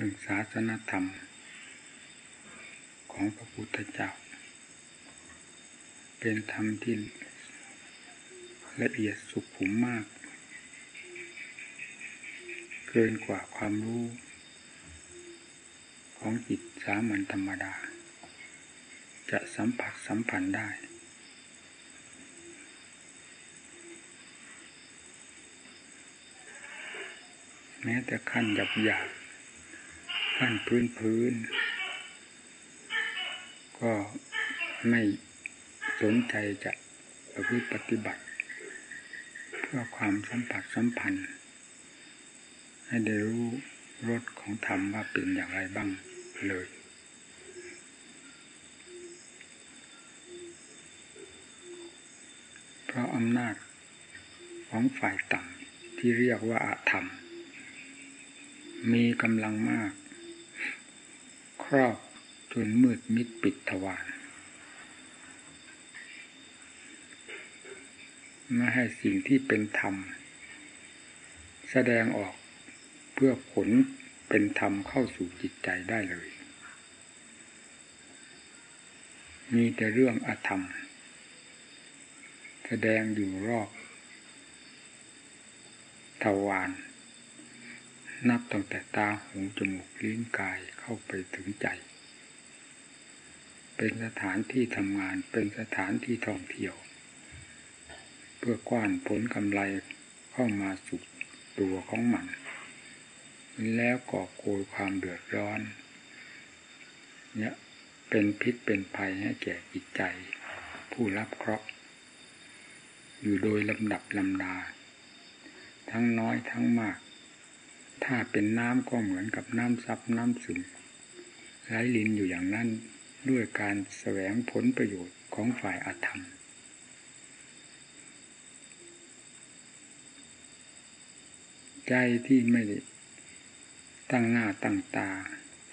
เรื่องศาสนธรรม ของพระพุทธเจ้า เป็นธรรมที่ละเอียดสุขุมมาก เกินกว่าความรู้ ของจิตสามัญธรรมดา จะสัมผัสสัมพันธ์ได้แม้แต่ขั้นหยาบหยาบ ขั้นพื้นพื้น ก็ไม่สนใจจะประพฤติปฏิบัติ เพื่อความสัมผัสสัมพันธ์ ให้ได้รู้รสของธรรมว่าเป็นอย่างไรบ้างเลย เพราะอำนาจของฝ่ายต่ำที่เรียกว่าอาธรรม มีกำลังมาก ครอบจนมืดมิดปิดทวารไม่ให้สิ่งที่เป็นธรรม แสดงออกเพื่อผลเป็นธรรมเข้าสู่จิตใจได้เลย มีแต่เรื่องอธรรม แสดงอยู่รอบทวาร นับตั้งแต่ตาหูจมูกลิ้นกายเข้าไปถึงใจ เป็นสถานที่ทำงานเป็นสถานที่ท่องเที่ยว เพื่อกว้านผลกำไรเข้ามาสู่ตัวของมัน แล้วก่อโกยความเดือดร้อนเนี่ยเป็นพิษเป็นภัยให้แก่จิตใจ ผู้รับเคราะห์อยู่โดยลำดับลำดา ทั้งน้อยทั้งมาก ถ้าเป็นน้ำก็เหมือนกับน้ำซับน้ำซึมไหลลินอยู่อย่างนั้นด้วยการแสวงผลประโยชน์ของฝ่ายอธรรม ใจที่ไม่ได้ตั้งหน้าตั้งตา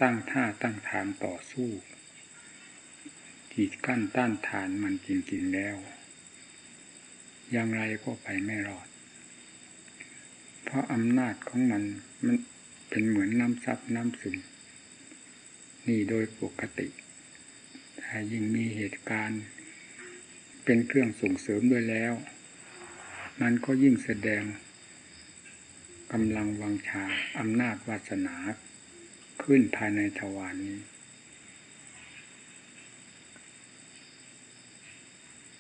ตั้งท่าตั้งฐานต่อสู้กีดกั้นต้านทานมันจริงๆแล้ว อย่างไรก็ไปไม่รอด เพราะอำนาจของมันมันเป็นเหมือนน้ำซับน้ำซึมนี่โดยปกติถ้ายิ่งมีเหตุการณ์ เป็นเครื่องส่งเสริมด้วยแล้ว มันก็ยิ่งแสดงกำลังวังชาอำนาจวาสนา ขึ้นภายในทวารนนี้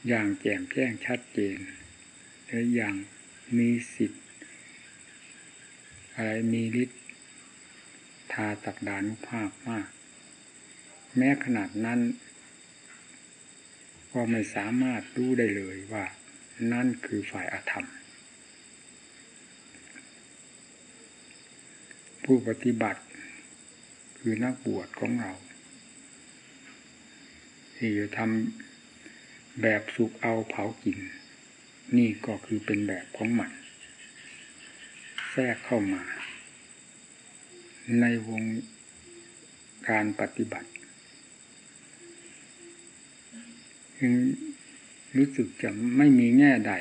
อย่างแจ่มแจ้งชัดเจนและอย่างมีสิทธิ อะไรมีฤทธิ์ทาตักดานุภาพมาก แม้ขนาดนั้น ก็ไม่สามารถรู้ได้เลยว่า นั่นคือฝ่ายอธรรม ผู้ปฏิบัติ คือนักบวชของเรา ที่จะทำแบบสุกเอาเผากิน นี่ก็คือเป็นแบบของมัน ทรกเข้ามา ในวงการปฏิบัติจึงรู้สึกจะไม่มีแง่ใด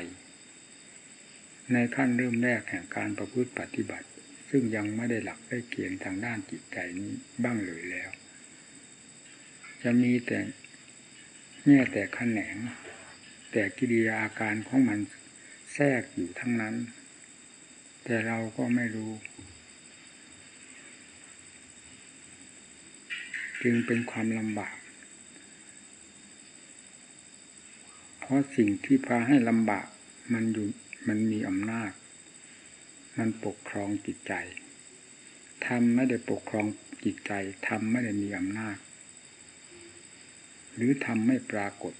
ในขั้นเริ่มแรกแห่งการประพฤติปฏิบัติ ซึ่งยังไม่ได้หลักได้เกียงทางด้านจิตใจนี้บ้างเลยแล้ว จะมีแต่แง่แต่ขแขนง แต่กิริยาอาการของมันแทรกอยู่ทั้งนั้น แต่เราก็ไม่รู้ จึงเป็นความลำบาก เพราะสิ่งที่พาให้ลำบากมันอยู่มันมีอำนาจ มันปกครองจิตใจทำไม่ได้ปกครองจิตใจทำไม่ได้มีอำนาจ หรือทำไม่ปรากฏ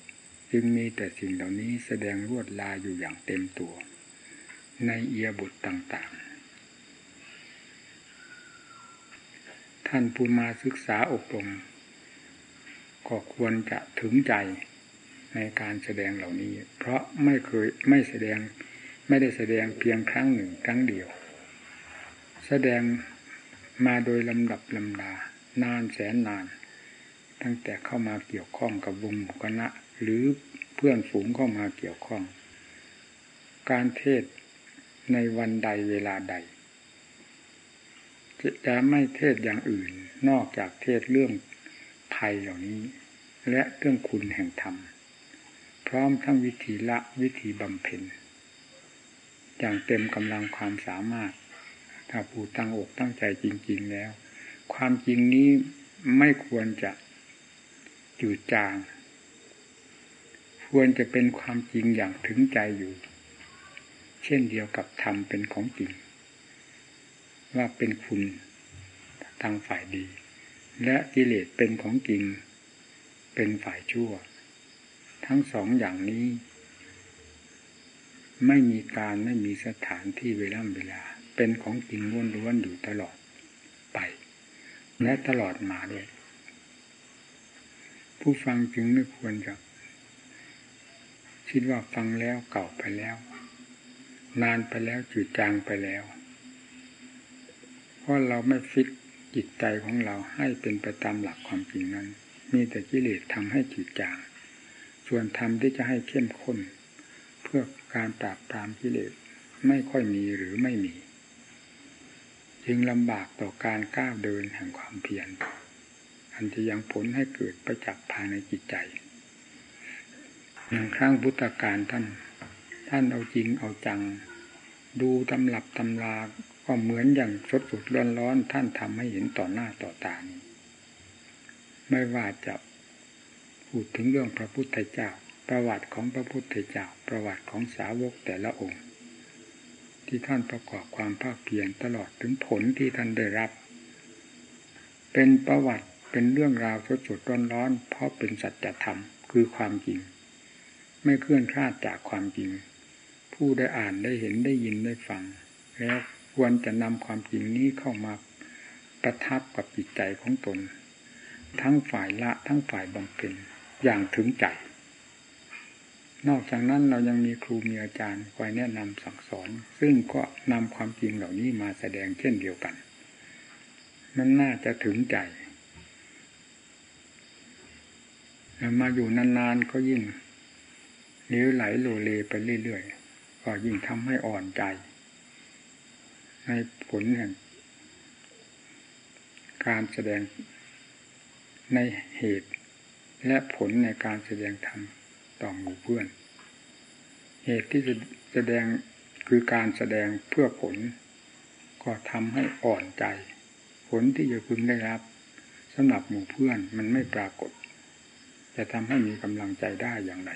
จึงมีแต่สิ่งเหล่านี้แสดงรวดลายอยู่อย่างเต็มตัว ในเอียบุตรต่างๆ ท่านผู้มาศึกษาอบรมก็ควรจะถึงใจในการแสดงเหล่านี้ เพราะไม่เคยไม่แสดงไม่ได้แสดงเพียงครั้งหนึ่งครั้งเดียว แสดงมาโดยลำดับลำดานานแสนนาน ตั้งแต่เข้ามาเกี่ยวข้องกับวงคณะ หรือเพื่อนฝูงเข้ามาเกี่ยวข้อง การเทศ ในวันใดเวลาใด จะไม่เทศอย่างอื่นนอกจากเทศเรื่องภัยเหล่านี้ และเรื่องคุณแห่งธรรม พร้อมทั้งวิธีละวิธีบำเพ็ญอย่างเต็มกำลังความสามารถ ถ้าผู้ตั้งอกตั้งใจจริง ๆแล้ว ความจริงนี้ไม่ควรจะจืดจาง ควรจะเป็นความจริงอย่างถึงใจอยู่ เช่นเดียวกับธรรมเป็นของจริง ว่าเป็นคุณทางฝ่ายดี และกิเลสเป็นของจริง เป็นฝ่ายชั่ว ทั้งสองอย่างนี้ ไม่มีการไม่มีสถานที่เวลาเวลา เป็นของจริงล้วนๆอยู่ตลอดไป และตลอดมาด้วย ผู้ฟังจึงไม่ควรจะคิดว่าฟังแล้วเก่าไปแล้ว นานไปแล้วจืดจางไปแล้ว เพราะเราไม่ฟิกจิตใจของเราให้เป็นไปตามหลักความจริงนั้น มีแต่กิเลสทำให้จืดจาง ส่วนธรรมที่จะให้เข้มข้น เพื่อการปราบปรามกิเลสไม่ค่อยมีหรือไม่มี จึงลำบากต่อการก้าวเดินแห่งความเพียรอันจะยังผลให้เกิดประจักษ์ภายในจิตใจอย่างครั้งพุทธการท่าน ท่านเอาจริงเอาจัง ดูตำรับตำราก็เหมือนอย่างสดสดร้อนร้อนท่านทำให้เห็นต่อหน้าต่อตานี้ไม่ว่าจะพูดถึงเรื่องพระพุทธเจ้า ประวัติของพระพุทธเจ้า ประวัติของสาวกแต่ละองค์ ที่ท่านประกอบความภาคเพียรตลอดถึงผลที่ท่านได้รับ เป็นประวัติเป็นเรื่องราวสดสดร้อนร้อนเพราะเป็นสัจธรรมคือความจริง ไม่เคลื่อนคลาดจากความจริง ผู้ได้อ่านได้เห็นได้ยินได้ฟัง แล้วควรจะนำความจริงนี้เข้ามาประทับกับจิตใจของตน ทั้งฝ่ายละทั้งฝ่ายบำเพ็ญอย่างถึงใจ นอกจากนั้นเรายังมีครูมีอาจารย์คอยแนะนำสั่งสอน ซึ่งก็นำความจริงเหล่านี้มาแสดงเช่นเดียวกัน มันน่าจะถึงใจมาอยู่นานๆก็ยิ่งเลี้ยวไหลโลเลไปเรื่อยๆ ก็ยิ่งทำให้อ่อนใจ ในผลแห่งการแสดงในเหตุและผลในการแสดงธรรมต่อหมู่เพื่อน เหตุที่จะแสดงคือการแสดงเพื่อผล ก็ทำให้อ่อนใจ ผลที่จะพึงได้รับสำหรับหมู่เพื่อนมันไม่ปรากฏ จะทำให้มีกำลังใจได้อย่างไร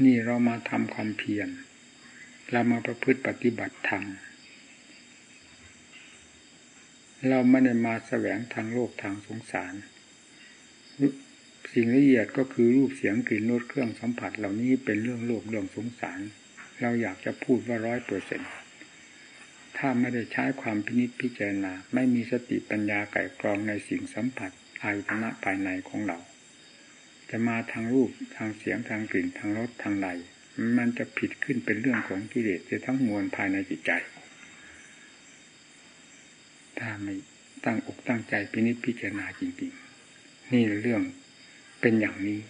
นี่เรามาทำความเพียรเรามาประพฤติปฏิบัติธรรมเราไม่ได้มาแสวงทางโลกทางสงสาร สิ่งละเอียดก็คือรูปเสียงกลิ่นรสเครื่องสัมผัส เหล่านี้เป็นเรื่องโลกเรื่องสงสาร เราอยากจะพูดว่าร้อยเปอร์เซ็นถ้าไม่ได้ใช้ความพินิจพิจารณา ไม่มีสติปัญญาไก่กรองในสิ่งสัมผัสอายตนะภายในของเรา จะมาทางรูปทางเสียงทางกลิ่นทางรสทางใดมันจะผิดขึ้นเป็นเรื่องของกิเลสจะทั้งมวลภายในจิตใจ ถ้าไม่ตั้งอกตั้งใจพินิจพิจารณาจริงๆ นี่เรื่องเป็นอย่างนี้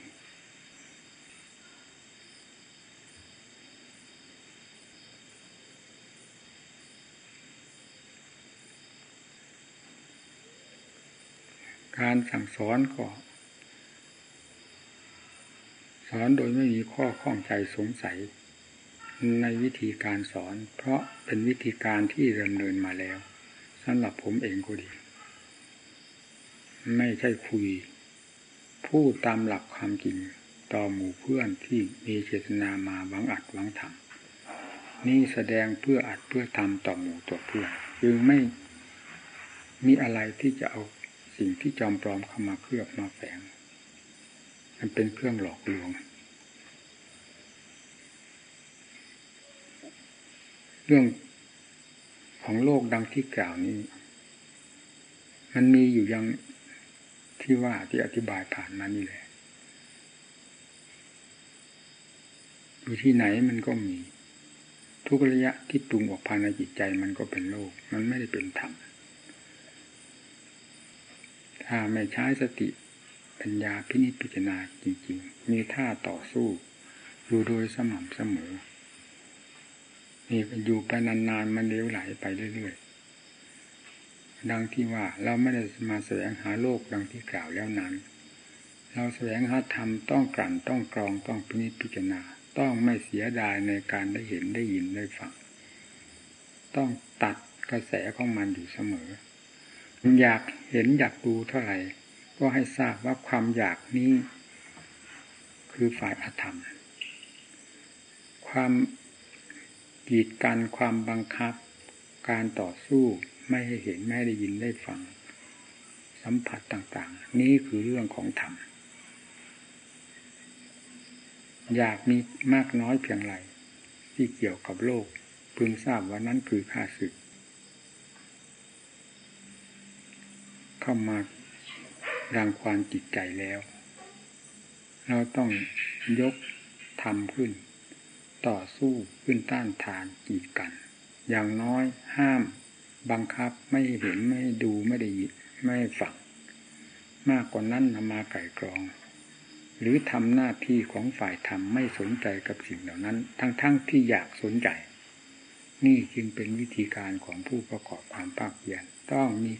การสั่งสอนก็ อนโดยไม่มีข้อข้องใจสงสัย ในวิธีการสอน เพราะเป็นวิธีการที่ดำเนินมาแล้วสำหรับผมเองก็ดี ไม่ใช่คุย พูดตามหลักความจริงต่อหมู่เพื่อนที่มีเจตนามาหวังอัดหวังทำนี่แสดงเพื่ออัดเพื่อทำต่อหมู่ตัวเพื่อนจึงไม่มีอะไรที่จะเอาสิ่งที่จอมปลอมเข้ามาเคลือบมาแฝง มันเป็นเครื่องหลอกลวง เรื่องของโลกดังที่กล่าวนี้ มันมีอยู่ยังที่ว่าที่อธิบายผ่านมานี่แหละอยู่ที่ไหนมันก็มี ทุกระยะที่ปรุงออกภายในจิตใจมันก็เป็นโลก มันไม่ได้เป็นธรรมถ้าไม่ใช้สติ ปัญญาพินิจพิจารณาจริง ๆ มีท่าต่อสู้ อยู่โดยสม่ำเสมอนี่อยู่ไปนานๆมันเลี้ยวไหลไปเรื่อยๆ ดังที่ว่าเราไม่ได้มาแสวงหาโลกดังที่กล่าวแล้วนั้น เราแสวงหาธรรมต้องกลั่นต้องกรองต้องพินิจพิจารณา ต้องไม่เสียดายในการได้เห็นได้ยินได้ฟัง ต้องตัดกระแสของมันอยู่เสมอ อยากเห็นอยากดูเท่าไหร่ ก็ให้ทราบว่าความอยากนี้ คือฝ่ายอธรรม ความกีดกันความบังคับ การต่อสู้ไม่ให้เห็นไม่ได้ยินได้ฟัง สัมผัสต่างๆ นี่คือเรื่องของธรรม อยากมีมากน้อยเพียงไรที่เกี่ยวกับโลกพึงทราบว่านั้นคือข้าศึก เข้ามา รังความจิตใจแล้ว เราต้องยกธรรมขึ้น ต่อสู้ขึ้นต้านทานกีดกัน อย่างน้อยห้าม บังคับไม่เห็นไม่ดูไม่ได้ยินไม่ฝังมากกว่านั้นนำมาไก่กรอง หรือทำหน้าที่ของฝ่ายธรรมไม่สนใจกับสิ่งเหล่านั้น ทั้งๆทที่อยากสนใจ นี่จึงเป็นวิธีการของผู้ประกอบความภาคเพียรต้องมี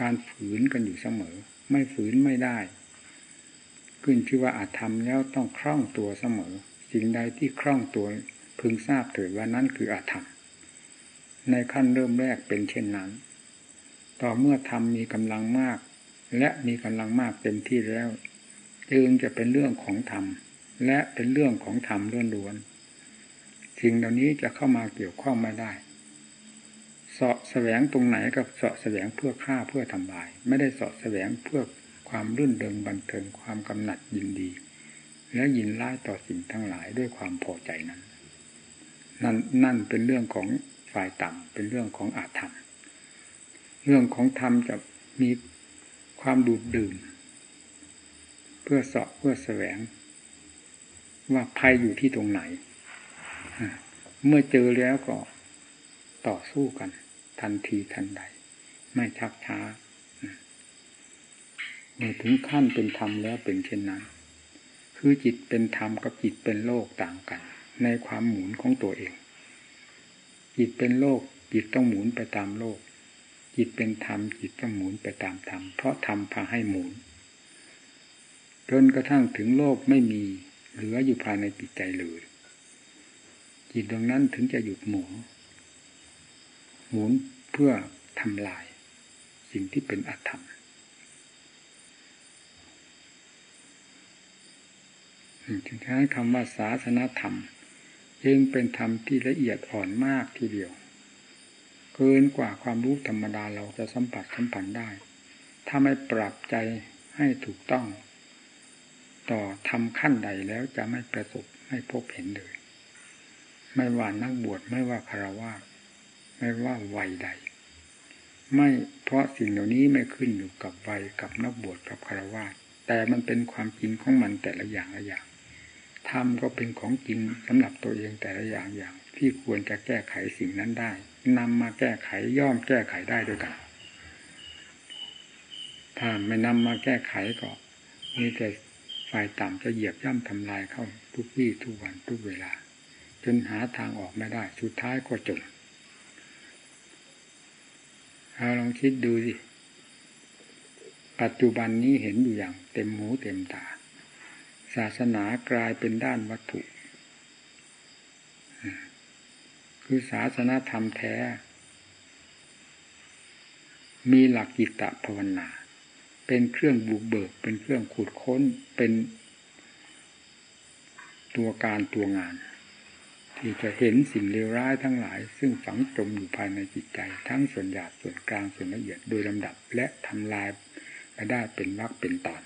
การฝืนกันอยู่เสมอ ไม่ฝืนไม่ได้ขึ้นชื่อว่าอาจทำแล้วต้องคล่องตัวเสมอสิ่งใดที่คล่องตัวพึงทราบเถิดว่านั้นคืออาธรรมในขั้นเริ่มแรกเป็นเช่นนั้น ต่อเมื่อธรรมมีกำลังมาก และมีกำลังมากเต็มที่แล้ว จึงจะเป็นเรื่องของธรรม และเป็นเรื่องของธรรมล้วนๆสิ่งเหล่านี้จะเข้ามาเกี่ยวข้องไม่ได้ เสาะแสวงตรงไหนกับเสาะแสวงเพื่อฆ่าเพื่อทำลาย ไม่ได้เสาะแสวงเพื่อความรื่นเริงบันเทิงความกำหนัดยินดี แล้วยินร้ายต่อสิ่งทั้งหลายด้วยความพอใจนั้น นั่นนั่นเป็นเรื่องของฝ่ายต่ำเป็นเรื่องของอาธรรม เรื่องของธรรมจะมีความดูดดื่ม เพื่อสอบเพื่อแสวง ว่าภัยอยู่ที่ตรงไหน เมื่อเจอแล้วก็ต่อสู้กัน ทันทีทันใด ไม่ชักช้าเมื่อถึงขั้นเป็นธรรมแล้วเป็นเช่นนั้น คือจิตเป็นธรรมกับจิตเป็นโลกต่างกัน ในความหมุนของตัวเอง จิตเป็นโลก จิตต้องหมุนไปตามโลก จิตเป็นธรรมจิตต้องหมุนไปตามธรรม เพราะธรรมพาให้หมุนจนกระทั่งถึงโลกไม่มีเหลืออยู่ภายในจิตใจเลย จิตดวงนั้นถึงจะหยุดหมุนหมุน เพื่อทำลายสิ่งที่เป็นอธรรมถึงใช้คำว่าศาสนาธรรมจึงเป็นธรรมที่ละเอียดอ่อนมากทีเดียว เกินกว่าความรู้ธรรมดาเราจะสัมผัสสัมพันธ์ได้ ถ้าไม่ปรับใจให้ถูกต้อง ต่อทำขั้นใดแล้วจะไม่ประสบไม่พบเห็นเลย ไม่ว่านักบวชไม่ว่าคารวะ ไม่ว่าวัยใด ไม่เพราะสิ่งเหล่านี้ไม่ขึ้นอยู่กับวัยกับนักบวชกับคารวะแต่มันเป็นความจริงของมันแต่ละอย่างละอย่างธรรมก็เป็นของจริงสำหรับตัวเองแต่ละอย่างอย่าง ที่ควรจะแก้ไขสิ่งนั้นได้นำมาแก้ไขย่อมแก้ไขได้ด้วยกัน ถ้าไม่นำมาแก้ไขก็มีแต่ฝ่ายต่ำจะเหยียบย่ำทำลายเข้าทุกวี่ทุกวันทุกเวลา จนหาทางออกไม่ได้ สุดท้ายก็จบ เราลองคิดดูสิ ปัจจุบันนี้เห็นอยู่อย่างเต็มหูเต็มตา ศาสนากลายเป็นด้านวัตถุ คือศาสนาธรรมแท้ มีหลักกิตตภาวนา เป็นเครื่องบุกเบิก เป็นเครื่องขุดค้น เป็นตัวการตัวงาน ที่จะเห็นสิ่งเลวร้ายทั้งหลาย ซึ่งฝังจมอยู่ภายในจิตใจ ทั้งส่วนหยาบส่วนกลางส่วนละเอียดโดยลำดับและทำลายไปได้เป็นวักเป็นตอน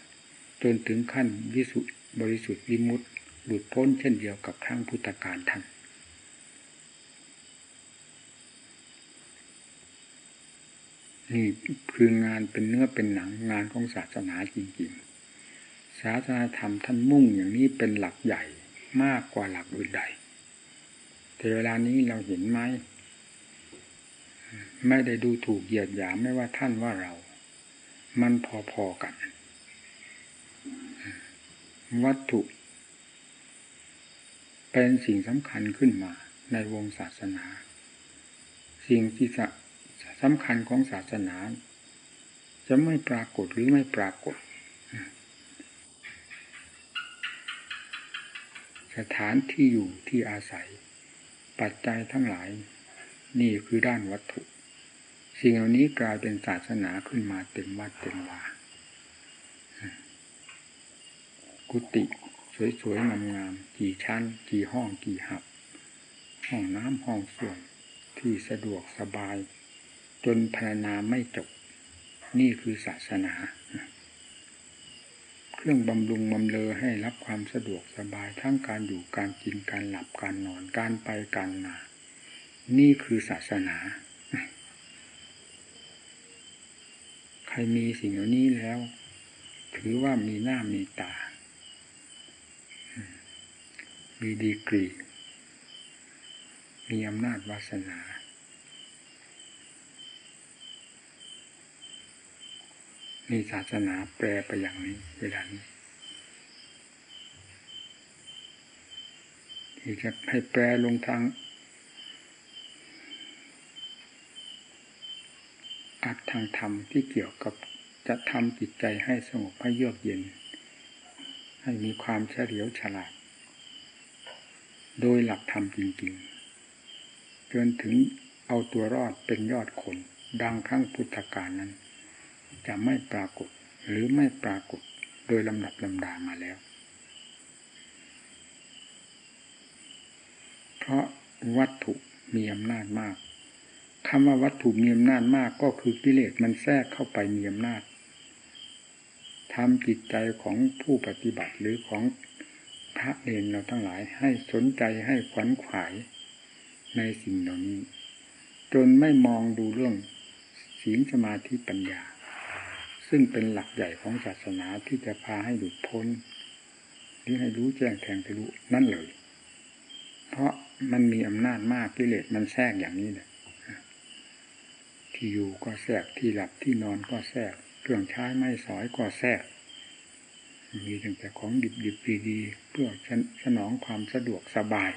จนถึงขั้นวิสุทธิบริสุทธิ์วิมุตต์หลุดพ้นเช่นเดียวกับครั้งพุทธกาลท่านนี่คืองานเป็นเนื้อเป็นหนังงานของศาสนาจริงๆ ศาสนาธรรมท่านมุ่งอย่างนี้เป็นหลักใหญ่มากกว่าหลักอื่นใด แต่เวลานี้เราเห็นไหม ไม่ได้ดูถูกเหยียดหยามไม่ว่าท่านว่าเรา มันพอๆกัน วัตถุ เป็นสิ่งสำคัญขึ้นมาในวงศาสนา สิ่งที่สำคัญของศาสนา จะไม่ปรากฏหรือไม่ปรากฏสถานที่อยู่ที่อาศัย ปัจจัยทั้งหลาย นี่คือด้านวัตถุ สิ่งเหล่านี้กลายเป็นศาสนาขึ้นมาเต็มวัดเต็มวากุฏิสวยๆงามๆกี่ชั้น กี่ห้องกี่หับ ห้องน้ำห้องส่วนที่สะดวกสบาย จนพรรณนาไม่จบ นี่คือศาสนา รื่องบำรุงบำเลอให้รับความสะดวกสบายทั้งการอยู่การกินการหลับการนอนการไปการมา นี่คือศาสนา ใครมีสิ่งเหล่านี้แล้ว ถือว่ามีหน้ามีตา มีดีกรี มีอำนาจวาสนา มีศาสนาแปลไปอย่างนี้เวลานี้ที่จะให้แปลลงทางอัดทางธรรมที่เกี่ยวกับจะทำจิตใจให้สงบให้เยือกเย็น ให้มีความเฉลียวฉลาด โดยหลักธรรมจริงๆจนถึงเอาตัวรอดเป็นยอดคน ดังครั้งพุทธกาลนั้น จะไม่ปรากฏหรือไม่ปรากฏโดยลำดับลำดามาแล้ว เพราะวัตถุมีอำนาจมากคำว่าวัตถุมีอำนาจมากก็คือกิเลสมันแทรกเข้าไปมีอำนาจทำจิตใจของผู้ปฏิบัติหรือของพระเนรเราทั้งหลายให้สนใจให้ขวัญขวายในสิ่งเหล่านี้ จนไม่มองดูเรื่องศีลสมาธิปัญญา ซึ่งเป็นหลักใหญ่ของศาสนาที่จะพาให้หลุดพ้นหรือให้รู้แจ้งแทงทะลุนั่นเลย เพราะมันมีอำนาจมากกิเลสมันแทรกอย่างนี้เลยที่อยู่ก็แทรกที่หลับที่นอนก็แทรกเครื่องใช้ไม่สอยก็แทรกมีตั้งแต่ของดิบดิบดีๆเพื่อสนองความสะดวกสบาย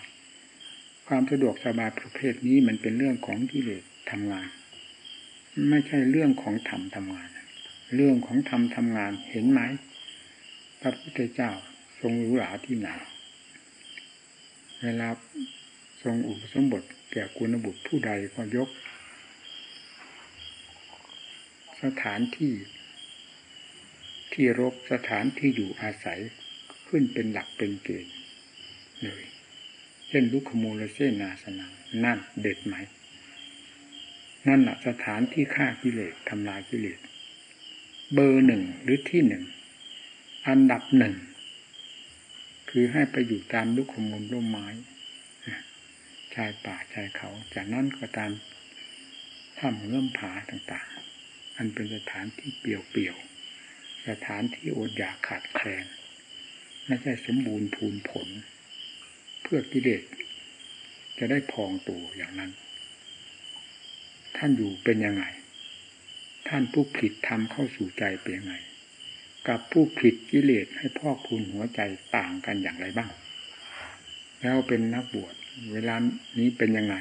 ความสะดวกสบายประเภทนี้มันเป็นเรื่องของกิเลสทำงาน ไม่ใช่เรื่องของธรรมทำงาน เรื่องของธรรมทำงานเห็นไหมพระพุทธเจ้าทรงรู้หลาที่ไหนเวลาทรงอุปสมบทแก่กุณบุตรผู้ใดก็ยก สถานที่ ที่รบสถานที่อยู่อาศัยขึ้นเป็นหลักเป็นเกณฑ์เลยเช่นลุคโมลเซนาสนานั่นเด็ดไหม นั่นแหละสถานที่ฆ่ากิเลสทำลายกิเลส เบอร์หนึ่งหรือที่หนึ่ง อันดับหนึ่ง คือให้ไปอยู่ตามลุคโมลร่มไม้ชายป่าชายเขา จากนั้นก็ตามถ้ำเงื่อมผาต่างๆ อันเป็นสถานที่เปี่ยวสถานที่อดอยากขาดแคลนไม่ใช่สมบูรณ์พูนผล เพื่อกิเลสจะได้พองตัวอย่างนั้น ท่านอยู่เป็นยังไง ท่านผู้ผิดทำเข้าสู่ใจเป็นยังไง กับผู้ผิดกิเลสให้พ่อกพูนหัวใจต่างกันอย่างไรบ้าง แล้วเป็นนักบวชเวลานี้เป็นยังไง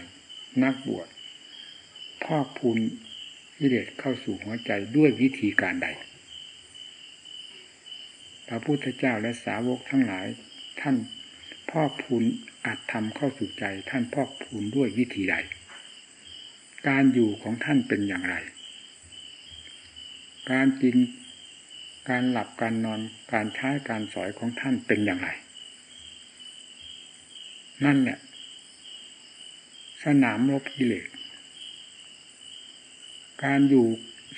นักบวชพ่อกพูนกิเลสเข้าสู่หัวใจด้วยวิธีการใด พระพุทธเจ้าและสาวกทั้งหลายท่านพ่อพูนอาจทำเข้าสู่ใจ ท่านพ่อพูนด้วยวิธีใด การอยู่ของท่านเป็นอย่างไร การกิน การหลับการนอน การใช้การสอยของท่านเป็นอย่างไร นั่นแหละสนามรบกิเลส การอยู่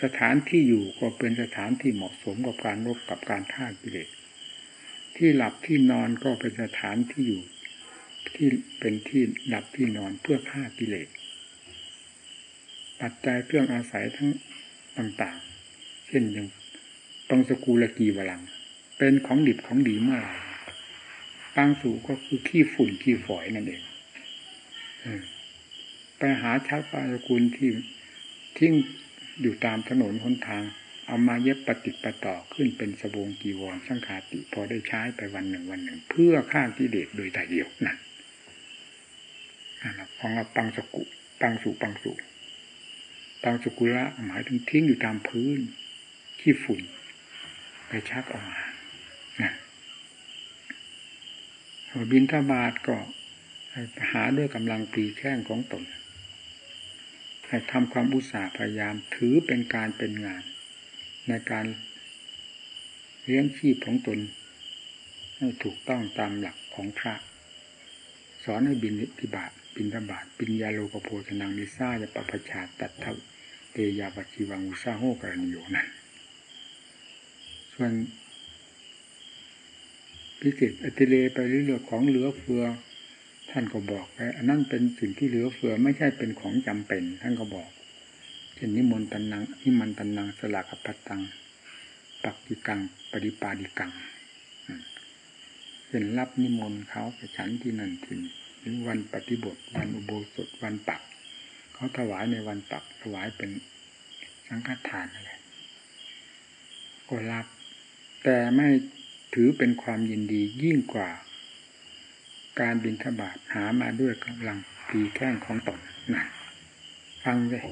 สถานที่อยู่ก็เป็นสถานที่เหมาะสมกับการรบกับการท่ากิเลส ที่หลับที่นอนก็เป็นสถานที่อยู่ ที่เป็นที่หลับที่นอนเพื่อฆ่ากิเลส ปัจจัยเครื่องอาศัยทั้งต่างๆ เช่นอย่างตองสกูลกีวลัง เป็นของดิบของดีมากปางสูก็คือขี้ฝุ่นขี้ฝอยนั่นเองไปหาชาวปางสกุลที่ทิ้งอยู่ตามถนนหนทาง เอามาเย็บปฏิปต่อขึ้นเป็นสบงกีวรสังขาติ พอได้ใช้ไปวันหนึ่งวันหนึ่ง เพื่อฆ่ากิเลสโดยแต่เดียวนั่นของเราปังสกุปังสุปังสุปังสุกุระหมายถึงทิ้งอยู่ตามพื้น ขี้ฝุ่น ไปชักออกมานะบินทบาทก็หาด้วยกำลังปีแข้งของตน ให้ทำความอุตสาห์พยายามถือเป็นการเป็นงาน ในการเลี้ยงชีพของตน ให้ถูกต้องตามหลักของพระสอนให้บินทิบาทบินทบาทปิญญาโลกโพชนังลิซ่ายปปชาตัดเทเตยาปัจิวังอุซาโหกรณิโยนั้น ส่วนพิเศษอติเลไปเรื่องของเหลือเฟือ ท่านก็บอกไว้อันนั้นเป็นสิ่งที่เหลือเฟือไม่ใช่เป็นของจำเป็น ท่านก็บอกเช่นนิมนต์ตันนังนิมันตันนังสลากปัตตัง ปักกิกังปริปาดิกังเป็นรับนิมนต์เขาไปฉันที่นั่นที่นี่หรือวันปฏิบทวันอุโบสถวันปัก เขาถวายในวันปักถวายเป็นสังฆทานอะไรก็รับ แต่ไม่ถือเป็นความยินดียิ่งกว่า การบินทบาทหามาด้วยกำลังปีแข้งของตนนะฟังเลย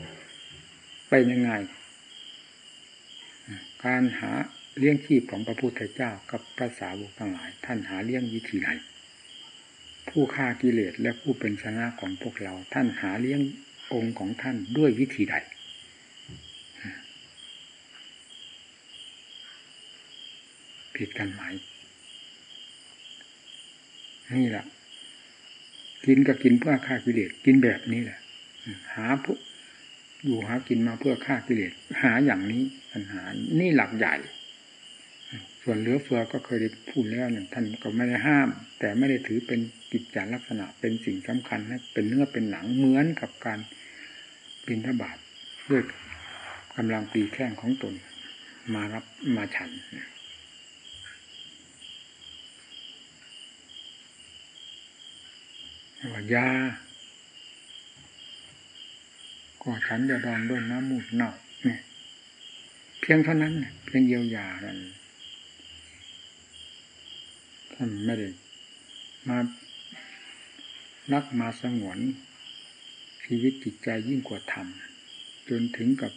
ไปยังไง การหาเลี้ยงชีพของพระพุทธเจ้ากับพระสาวกทั้งหลาย ท่านหาเลี้ยงวิธีไหนผู้ฆ่ากิเลสและผู้เป็นชนะของพวกเรา ท่านหาเลี้ยงองค์ของท่านด้วยวิธีใด ผิดกันไหม นี่แหละกินก็กินเพื่อฆ่ากิเลสกินแบบนี้แหละ หาผู้อยู่หากินมาเพื่อฆ่ากิเลสหาอย่างนี้ปัญหา นี่หลักใหญ่ ส่วนเหลือเฟือก็เคยได้พูดแล้วเนี่ยท่านก็ไม่ได้ห้าม แต่ไม่ได้ถือเป็นกิจจาลักษณะเป็นสิ่งสำคัญนะเป็นเนื้อเป็นหนังเหมือนกับการปินทบาทด้วยกำลังปีแข้งของตน มารับมาฉัน ว่ายาก็ฉันจะดองด้วยน้ำมูดเน่าเนี่ยเพียงเท่านั้นเพียงเยียวยานันท่านไม่ได้มารักมาสงวนชีวิตจิตใจยิ่งกว่าธรรมจนถึงกับ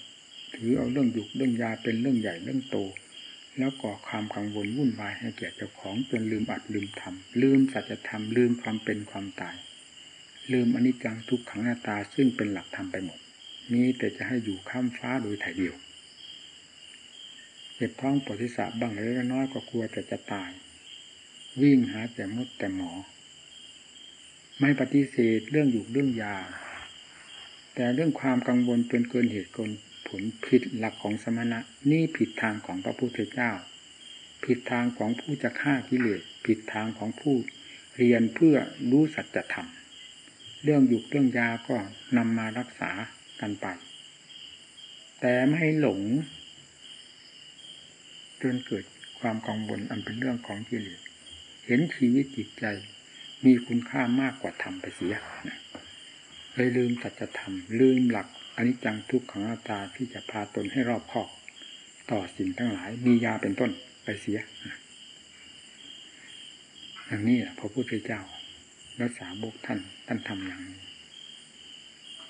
ถือเอาเรื่องหยุกเรื่องยาเป็นเรื่องใหญ่เรื่องโต แล้วก่อความกังวลวุ่นวายให้แก่เจ้าของจนลืมอัดลืมทำลืมสัจธรรมลืมความเป็นความตาย ลืมอนิจจังทุกขังหน้าตาซึ่งเป็นหลักธรรมไปหมด มีแต่จะให้อยู่ข้ามฟ้าโดยถ่ายเดียวเจ็บท้องปวดศีรษะบ้างเล็กน้อยก็กลัวจะจะตาย วิ่งหาแต่มดแต่หมอ ไม่ปฏิเสธเรื่องอยู่เรื่องยา แต่เรื่องความกังวลจนเกินเหตุเกินผลผิดหลักของสมณะนี่ผิดทางของพระพุทธเจ้า ผิดทางของผู้จะฆ่ากิเลสผิดทางของผู้เรียนเพื่อรู้สัจธรรม เรื่องหยุกเรื่องยาก็นำมารักษากันไป แต่ไม่ให้หลงจนเกิดความกังวลอันเป็นเรื่องของกิเลสเห็นชีวิตจิตใจมีคุณค่ามากกว่าธรรมไปเสียเลยลืมสัจธรรม ลืมหลักอนิจจังทุกขังอาตาที่จะพาตนให้รอบคอบ ต่อสิ่งทั้งหลาย มียาเป็นต้นไปเสียอย่างนี้พระพุทธเจ้า และสาวกท่าน ท่านทำอย่างนี้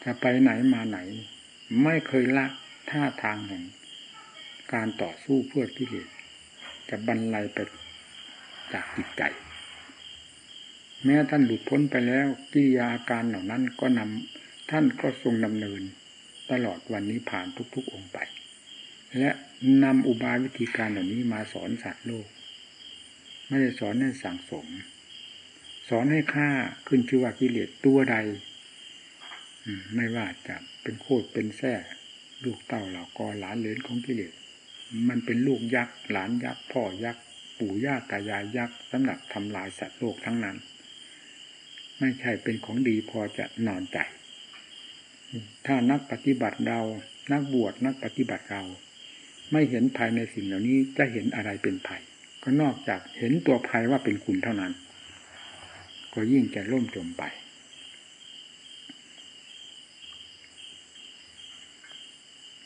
จะไปไหนมาไหน ไม่เคยละท่าทางแห่งการต่อสู้เพื่อกิเลสจะบรรลัยไปจากจิตใจ แม้ท่านหลุดพ้นไปแล้วกิริยาอาการเหล่านั้นก็นำท่านก็ทรงดำเนิน ตลอดวันนี้ผ่านทุกๆองค์ไป และนำอุบายวิธีการเหล่านี้มาสอนสัตว์โลก ไม่ได้สอนให้สั่งสม อนให้ฆ่าขึ้นชื่อว่ากิเลสตัวใดไม่ว่าจะเป็นโคตรเป็นแท้ลูกเต่าเหล่ากอหลานเลนของกิเลสมันเป็นลูกยักษ์หลานยักษ์พ่อยักษ์ปู่ย่าตายายยักษ์สำหรับทำลายสัตว์โลกทั้งนั้น ไม่ใช่เป็นของดีพอจะนอนใจ ถ้านักปฏิบัติเรานักบวชนักปฏิบัติเรา ไม่เห็นภัยในสิ่งเหล่านี้จะเห็นอะไรเป็นภัย ก็นอกจากเห็นตัวภัยว่าเป็นคุณเท่านั้น ก็ยิ่งจะล่มจมไป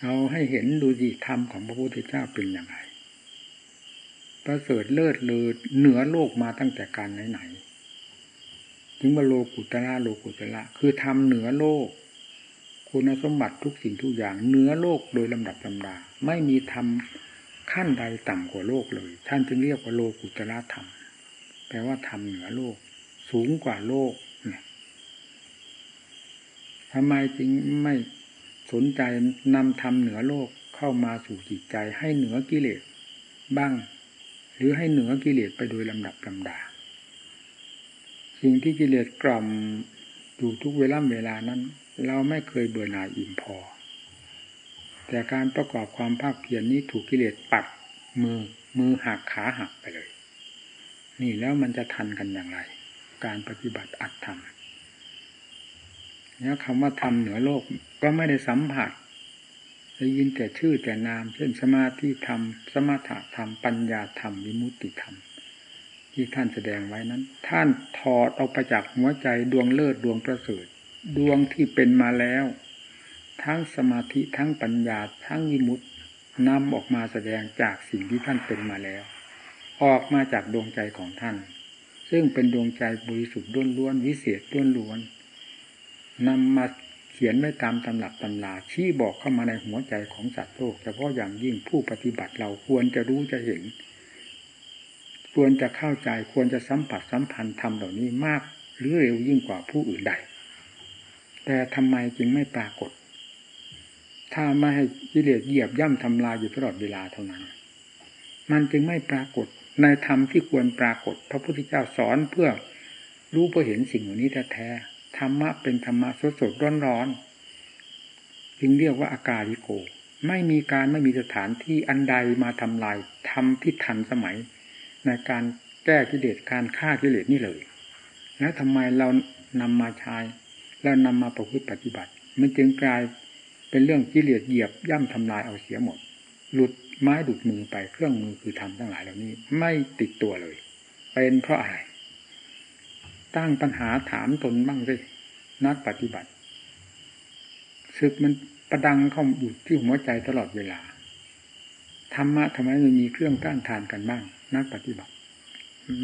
เราให้เห็นดูสิธรรมของพระพุทธเจ้าเป็นอย่างไรประเสริฐเลิศเลิศเหนือโลกมาตั้งแต่การไหนๆจถึงว่าโลกุตละโลกุตละคือทำเหนือโลก คุณสมบัติทุกสิ่งทุกอย่างเหนือโลกโดยลำดับลำดา ไม่มีทำขั้นใดต่ำกว่าโลกเลย ท่านจึงเรียกว่าโลกุตละธรรมแปลว่าทำเหนือโลก สูงกว่าโลกทำไมจึงไม่สนใจนำธรรมเหนือโลกเข้ามาสู่จิตใจให้เหนือกิเลสบ้าง หรือให้เหนือกิเลสไปโดยลำดับลำดา สิ่งที่กิเลสกล่อมอยู่ทุกเวลาเวลานั้น เราไม่เคยเบื่อหน่ายอิ่มพอ แต่การประกอบความภาคเพียรนนี้ถูกกิเลสปัดมือมือหักขาหักไปเลย นี่แล้วมันจะทันกันอย่างไร การปฏิบัติอัตธรรมเนี่ยคำว่าธรรมเหนือโลกก็ไม่ได้สัมผัสได้ยินแต่ชื่อแต่นาม เช่นสมาธิธรรม สมถะธรรม ปัญญาธรรม วิมุตติธรรม ที่ท่านแสดงไว้นั้น ท่านถอดออกไปจากหัวใจดวงเลิศดวงประเสริฐ ดวงที่เป็นมาแล้ว ทั้งสมาธิทั้งปัญญาทั้งวิมุตตินำออกมาแสดงจากสิ่งที่ท่านเป็นมาแล้ว ออกมาจากดวงใจของท่าน ซึ่งเป็นดวงใจบริสุทธิ์ล้วนๆวิเศษล้วนๆนำมาเขียนไว้ตามตำหลักตำลาชี้บอกเข้ามาในหัวใจของสัตว์โลกเฉพาะอย่างยิ่งผู้ปฏิบัติเราควรจะรู้จะเห็น ควรจะเข้าใจควรจะสัมผัสสัมพันธ์ธรรมเหล่านี้มาก หรือเร็วยิ่งกว่าผู้อื่นใด แต่ทำไมจึงไม่ปรากฏ ถ้าไม่ให้กิเลสเหยียบย่ำทำลายอยู่ตลอดเวลาเท่านั้น มันจึงไม่ปรากฏ ในธรรมที่ควรปรากฏ พระพุทธเจ้าสอนเพื่อรู้เพื่อเห็นสิ่งเหล่านี้แท้ธรรมะเป็นธรรมะสดสดร้อนร้อนจึงเรียกว่าอากาลิโก ไม่มีการไม่มีสถานที่อันใดมาทำลายทำที่ทันสมัย ในการแก้กิเลสการฆ่ากิเลสนี่เลย แล้วทำไมเรานำมาใช้แล้วนำมาประพฤติปฏิบัติ มันจึงกลายเป็นเรื่องกิเลสเหยียบย่ำทำลายเอาเสียหมด หลุด ไม้ดุดมือไปเครื่องมือคือทำทั้งหลายเหล่านี้ ไม่ติดตัวเลย เป็นเพราะอะไร ตั้งปัญหาถามตนบ้างสินักปฏิบัติศึกมันประดังเข้าอยู่ที่หัวใจตลอดเวลาธรรมะทำไมไม่มีเครื่องต้านทานกันบ้าง นักปฏิบัติ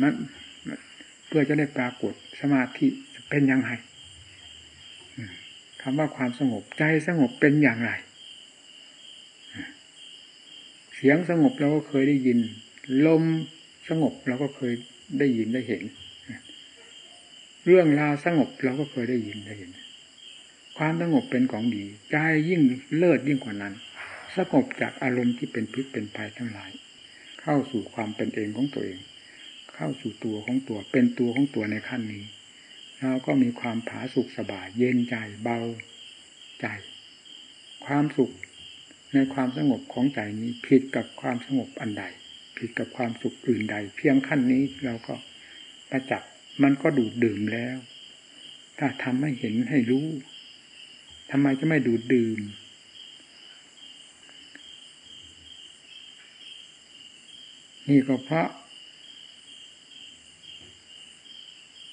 มันเพื่อจะได้ปรากฏสมาธิเป็นยังไงคำว่าความสงบใจสงบเป็นอย่างไร สียงสงบเราก็เคยได้ยิน ลมสงบเราก็เคยได้ยินได้เห็น เรื่องราวสงบเราก็เคยได้ยินได้เห็น ความสงบเป็นของดีใจยิ่งเลิศยิ่งกว่านั้น สงบจากอารมณ์ที่เป็นพิษเป็นภัยทั้งหลาย เข้าสู่ความเป็นเองของตัวเอง เข้าสู่ตัวของตัว เป็นตัวของตัวในขั้นนี้เราก็มีความผาสุกสบาย เย็นใจเบาใจ ความสุข ในความสงบของใจนี้ผิดกับความสงบอันใด ผิดกับความสุขอื่นใด เพียงขั้นนี้เราก็ประจักษ์มันก็ดูดดื่มแล้ว ถ้าทำให้เห็นให้รู้ทำไมจะไม่ดูดดื่ม นี่ก็เพราะ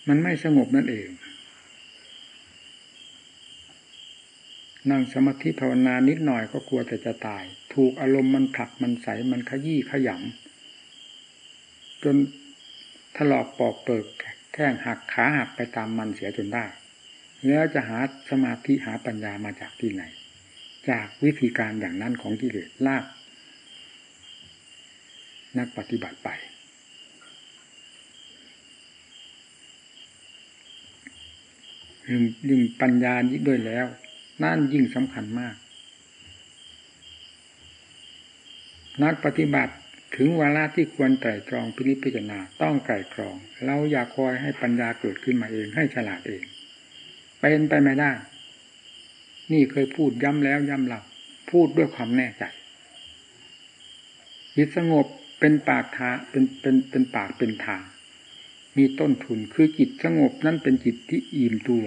มันไม่สงบนั่นเอง นั่งสมาธิภาวนานิดหน่อยก็กลัวแต่จะตาย ถูกอารมณ์มันผลักมันใสมันขยี้ขยำจนถลอกปอกเปิกแข้งหักขาหักไปตามมันเสียจนได้ แล้วจะหาสมาธิหาปัญญามาจากที่ไหน จากวิธีการอย่างนั้นของกิเลสลาก นักปฏิบัติไปยิ่งปัญญายิ่งด้วยแล้ว นั่นยิ่งสำคัญมาก นักปฏิบัติถึงเวลาที่ควรไตรตรองพินิจพิจารณาต้องไตรตรอง เราอย่าคอยให้ปัญญาเกิดขึ้นมาเองให้ฉลาดเอง เป็นไปไม่ได้ นี่เคยพูดย้ำแล้วย้ำเล่าพูดด้วยความแน่ใจจิตสงบเป็นปากทาเป็นเป็นเป็นปากเป็นทาง มีต้นทุนคือจิตสงบนั้นเป็นจิตที่อิ่มตัว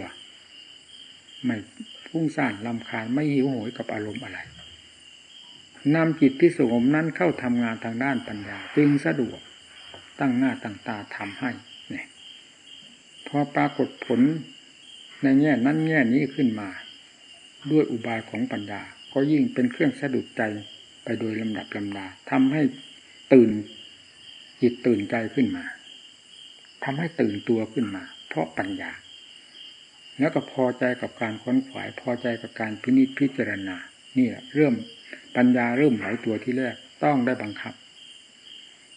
ไม่ พุ่งซ่านลำคาญไม่หิวโหยกับอารมณ์อะไรนำจิตที่สงบนั้นเข้าทำงานทางด้านปัญญา จึงสะดวกตั้งหน้าตั้งตาทำให้เนี่ยพอปรากฏผลในแง่นั้นแง่นี้ขึ้นมา ด้วยอุบายของปัญญา ก็ยิ่งเป็นเครื่องสะดุดใจไปโดยลำดับลำดาทำให้ตื่นจิตตื่นใจขึ้นมาทำให้ตื่นตัวขึ้นมา เพราะปัญญา แล้วก็พอใจกับการค้นขวายพอใจกับการพินิจพิจารณานี่แหละเริ่มปัญญาเริ่มไหวตัวที่แรกต้องได้บังคับ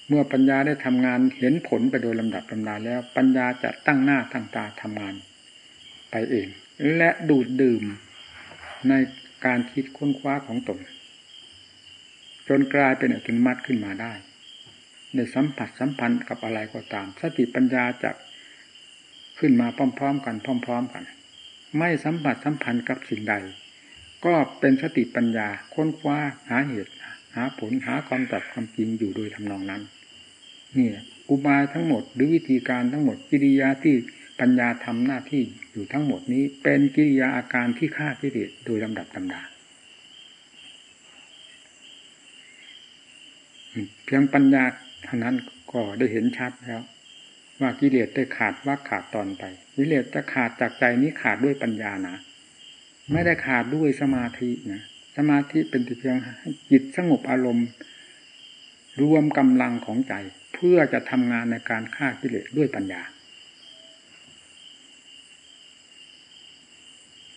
เมื่อปัญญาได้ทำงานเห็นผลไปโดยลำดับลำดาแล้ว ปัญญาจะตั้งหน้าตั้งตาทำงานไปเอง และดูดดื่มในการคิดค้นคว้าของตนจนกลายเป็นอัตโนมัติขึ้นมาได้ในสัมผัสสัมพันธ์กับอะไรก็ตาม สติปัญญาจะ ขึ้นมาพร้อม ๆ กันพร้อม ๆ กัน ไม่สัมผัสสัมพันธ์กับสิ่งใด ก็เป็นสติปัญญาค้นคว้าหาเหตุ หาผลหาความจับความจริงอยู่โดยทำนองนั้นนี่อุบายทั้งหมดหรือวิธีการทั้งหมดกิริยาที่ปัญญาทำหน้าที่อยู่ทั้งหมดนี้ เป็นกิริยาอาการที่ฆ่ากิเลสโดยลำดับตำดาเพียงปัญญาเท่านั้นก็ได้เห็นชัดแล้ว ว่ากิเลสได้ขาดว่าขาดตอนไปกิเลสจะขาดจากใจนี้ขาดด้วยปัญญานะไม่ได้ขาดด้วยสมาธินะสมาธิเป็นเพียงให้จิตสงบอารมณ์ รวมกำลังของใจ เพื่อจะทำงานในการฆ่ากิเลสด้วยปัญญา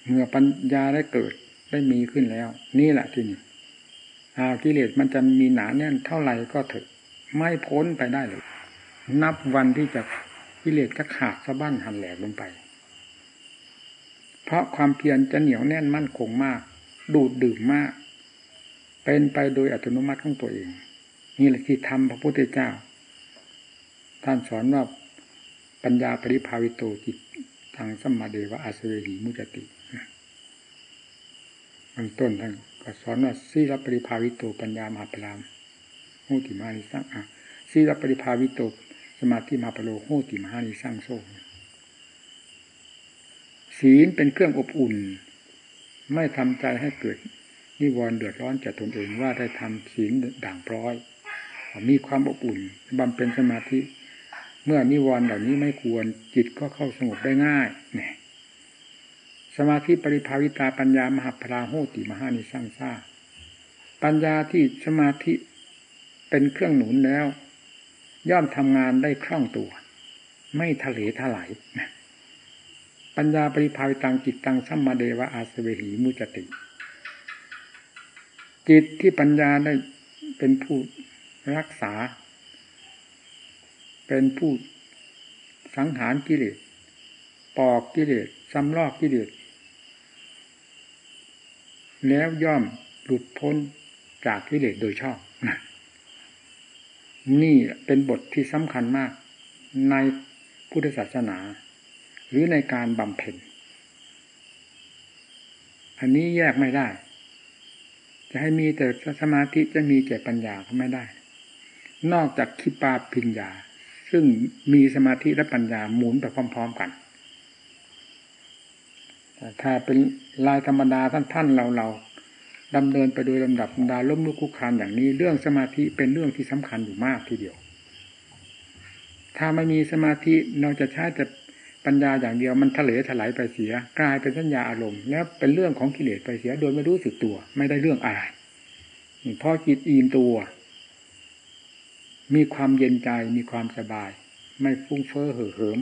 เมื่อปัญญาได้เกิดได้มีขึ้นแล้ว นี่แหละที่นี่อากิเลสมันจะมีหนาแน่นเท่าไหร่ก็เถอะ ไม่พ้นไปได้เลย นับวันที่จะกิเลสจะขาดสะบั้นหันแหลกลงไป เพราะความเพียรจะเหนียวแน่นมั่นคงมาก ดูดดื่มมาก เป็นไปโดยอัตโนมัติของตัวเอง นี่แหละที่ทำพระพุทธเจ้า ท่านสอนว่าปัญญาปริภาวิโตจิตทางสมมาเดวะอาสเวหิมุจติบางต้นท่านก็สอนว่าสีรปริภาวิโตปัญญามหาพลามโหติมานิสังอะสีรปริภาวิโต สมาธิมาปโลโหติมหานิสังโซศีลเป็นเครื่องอบอุ่น ไม่ทำใจให้เกิดนิวรณ์เดือดร้อนจากตนเองว่าได้ทำศีลด่างพร้อย มีความอบอุ่นบำเพ็ญสมาธิ เมื่อนิวรณ์เหล่านี้ไม่ควรจิตก็เข้าสงบได้ง่ายเนี่ยสมาธิปริภาวิตาปัญญามหาพราโหติมหานิสังซาปัญญาที่สมาธิเป็นเครื่องหนุนแล้ว ย่อมทำงานได้คล่องตัว ไม่ทะเลทลายปัญญาปริภาวิตังจิตตังสัมมาเดวะอาสเวหิมุจติ จิตที่ปัญญาได้เป็นผู้รักษา เป็นผู้สังหารกิเลสปอกกิเลสซ้ำลอกกิเลสแล้วย่อมหลุดพ้นจากกิเลสโดยชอบนะ นี่เป็นบทที่สำคัญมากในพุทธศาสนา หรือในการบำเพ็ญ อันนี้แยกไม่ได้ จะให้มีแต่สมาธิจะมีแก่ปัญญาก็ไม่ได้ นอกจากคิปาปิญญา ซึ่งมีสมาธิและปัญญาหมุนไปพร้อม ๆกันถ้าเป็นลายธรรมดาท่านท่านเราเราดำเนินไปโดยลำดับดาล้มลุกคุกคานอย่างนี้ เรื่องสมาธิเป็นเรื่องที่สำคัญอยู่มากทีเดียว ถ้าไม่มีสมาธิเราจะใช้แต่ปัญญาอย่างเดียวมันทะเลถลายไปเสีย กลายเป็นสัญญาอารมณ์แล้วเป็นเรื่องของกิเลสไปเสีย โดยไม่รู้สึกตัว ไม่ได้เรื่องอะไรพอจิตอิ่มตัว มีความเย็นใจมีความสบาย ไม่ฟุ้งเฟ้อเห่อเหิม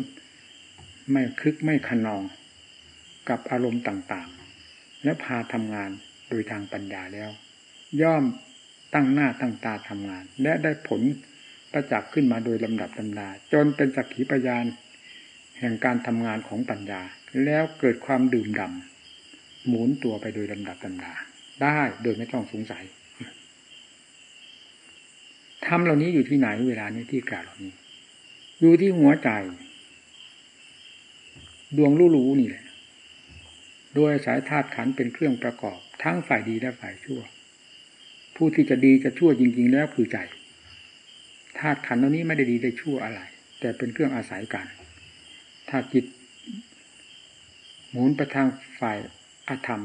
ไม่คึกไม่ขนอง กับอารมณ์ต่างๆ และพาทำงาน โดยทางปัญญาแล้ว ย่อมตั้งหน้าตั้งตาทำงาน และได้ผลประจักษ์ขึ้นมาโดยลำดับลำดาจนเป็นสักขีพยาน แห่งการทำงานของปัญญา แล้วเกิดความดื่มดำหมุนตัวไปโดยลำดับลำดาได้โดยไม่ต้องสงสัยทำเหล่านี้อยู่ที่ไหนเวลานี้ที่กล่าวเหล่านี้ อยู่ที่หัวใจ ดวงรู้ๆนี่แหละ โดยสายธาตุขันเป็นเครื่องประกอบ ทั้งฝ่ายดีและฝ่ายชั่ว ผู้ที่จะดีจะชั่วจริง ๆ แล้วคือใจธาตุขันเหล่านี้ไม่ได้ดีได้ชั่วอะไร แต่เป็นเครื่องอาศัยกัน ถ้าจิต หมุนไปทางฝ่ายอาธรรม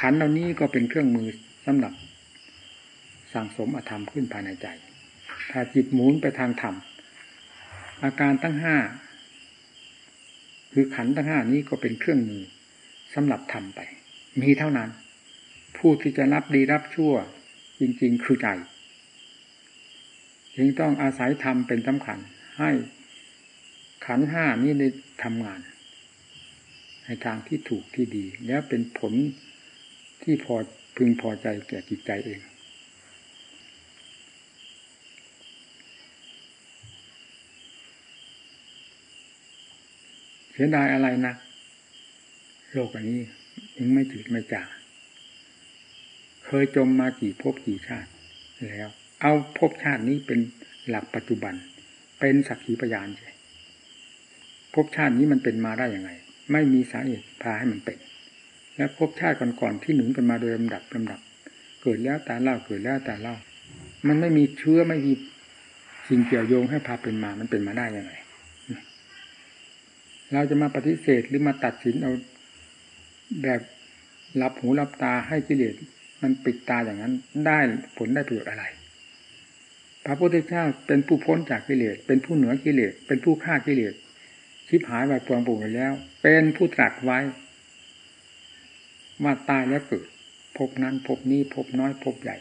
ขันเหล่านี้ก็เป็นเครื่องมือสำหรับ สั่งสมอธรรมขึ้นภายในใจ ถ้าจิตหมุนไปทางธรรมอาการตั้งห้าคือขันตั้งห้านี้ก็เป็นเครื่องมือสำหรับทำไป มีเท่านั้น ผู้ที่จะรับดีรับชั่ว จริง ๆ คือใจจึงต้องอาศัยธรรมเป็นสำคัญ ให้ขันห้านี้ได้ทำงาน ในทางที่ถูกที่ดี แล้วเป็นผลที่พอพึงพอใจแก่จิตใจเองเสียดายอะไรนะโลกอันนี้ยังไม่จืดไม่จาง เคยจมมากี่ภพกี่ชาติแล้ว เอาภพชาตินี้เป็นหลักปัจจุบัน เป็นสักขีพยานใช่ภพชาตินี้มันเป็นมาได้ยังไง ไม่มีสาเหตุพาให้มันเป็น และภพชาติก่อนๆที่หนุนกันมาโดยลำดับลำดับ เกิดแล้วตาเล่าเกิดแล้วตาเล่า มันไม่มีเชื้อไม่มีสิ่งเกี่ยวโยงให้พาเป็นมา มันเป็นมาได้ยังไง เราจะมาปฏิเสธหรือมาตัดสินเอาแบบหลับหูหลับตาให้กิเลส มันปิดตาอย่างนั้นได้ผลได้ประโยชน์อะไร พระพุทธเจ้าเป็นผู้พ้นจากกิเลส เป็นผู้เหนือกิเลส เป็นผู้ฆ่ากิเลส ชิบหายไปปวงปุไปแล้ว เป็นผู้ตรัสไว้ว่าตายแล้วเกิดพบนั้นพบนี้พบน้อยพบใหญ่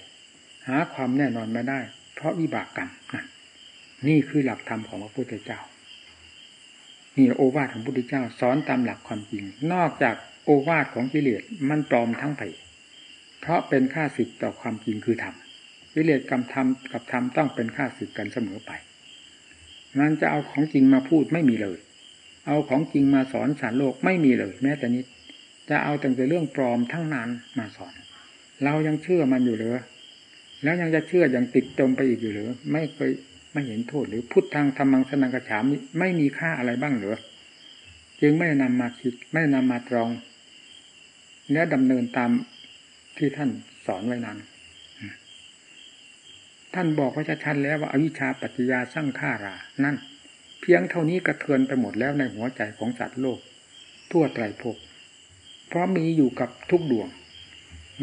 หาความแน่นอนไม่ได้ เพราะวิบากกรรมนี่คือหลักธรรมของพระพุทธเจ้านี่โอวาทของพระพุทธเจ้าสอนตามหลักความจริง นอกจากโอวาทของกิเลสมันปลอมทั้งไป เพราะเป็นค่าสิทธิ์ต่อความจริงคือธรรมกิเลสกรรมธรรมกับธรรมต้องเป็นค่าสิทธิ์กันเสมอไปนั้นจะเอาของจริงมาพูดไม่มีเลย เอาของจริงมาสอนสารโลกไม่มีเลย แม้แต่นิด จะเอาแต่เรื่องปลอมทั้งนั้นมาสอน เรายังเชื่อมันอยู่เลยแล้วยังจะเชื่ออย่างติดจมไปอีกอยู่หรือไม่เคยไม่เห็นโทษหรือพุทธังธรรมังสนังกระฉามไม่มีค่าอะไรบ้างเหรือจึงไม่นำมาคิดไม่นำมาตรอง และดำเนินตาม ที่ท่านสอนไว้นั้นท่านบอกไว้ชัดๆแล้วว่าอาวิชชาปัจจยาสร้างฆ่ารา นั่น เพียงเท่านี้กระเทือนไปหมดแล้วในหัวใจของสัตว์โลก ทั่วไตรภพเพราะมีอยู่กับทุกดวง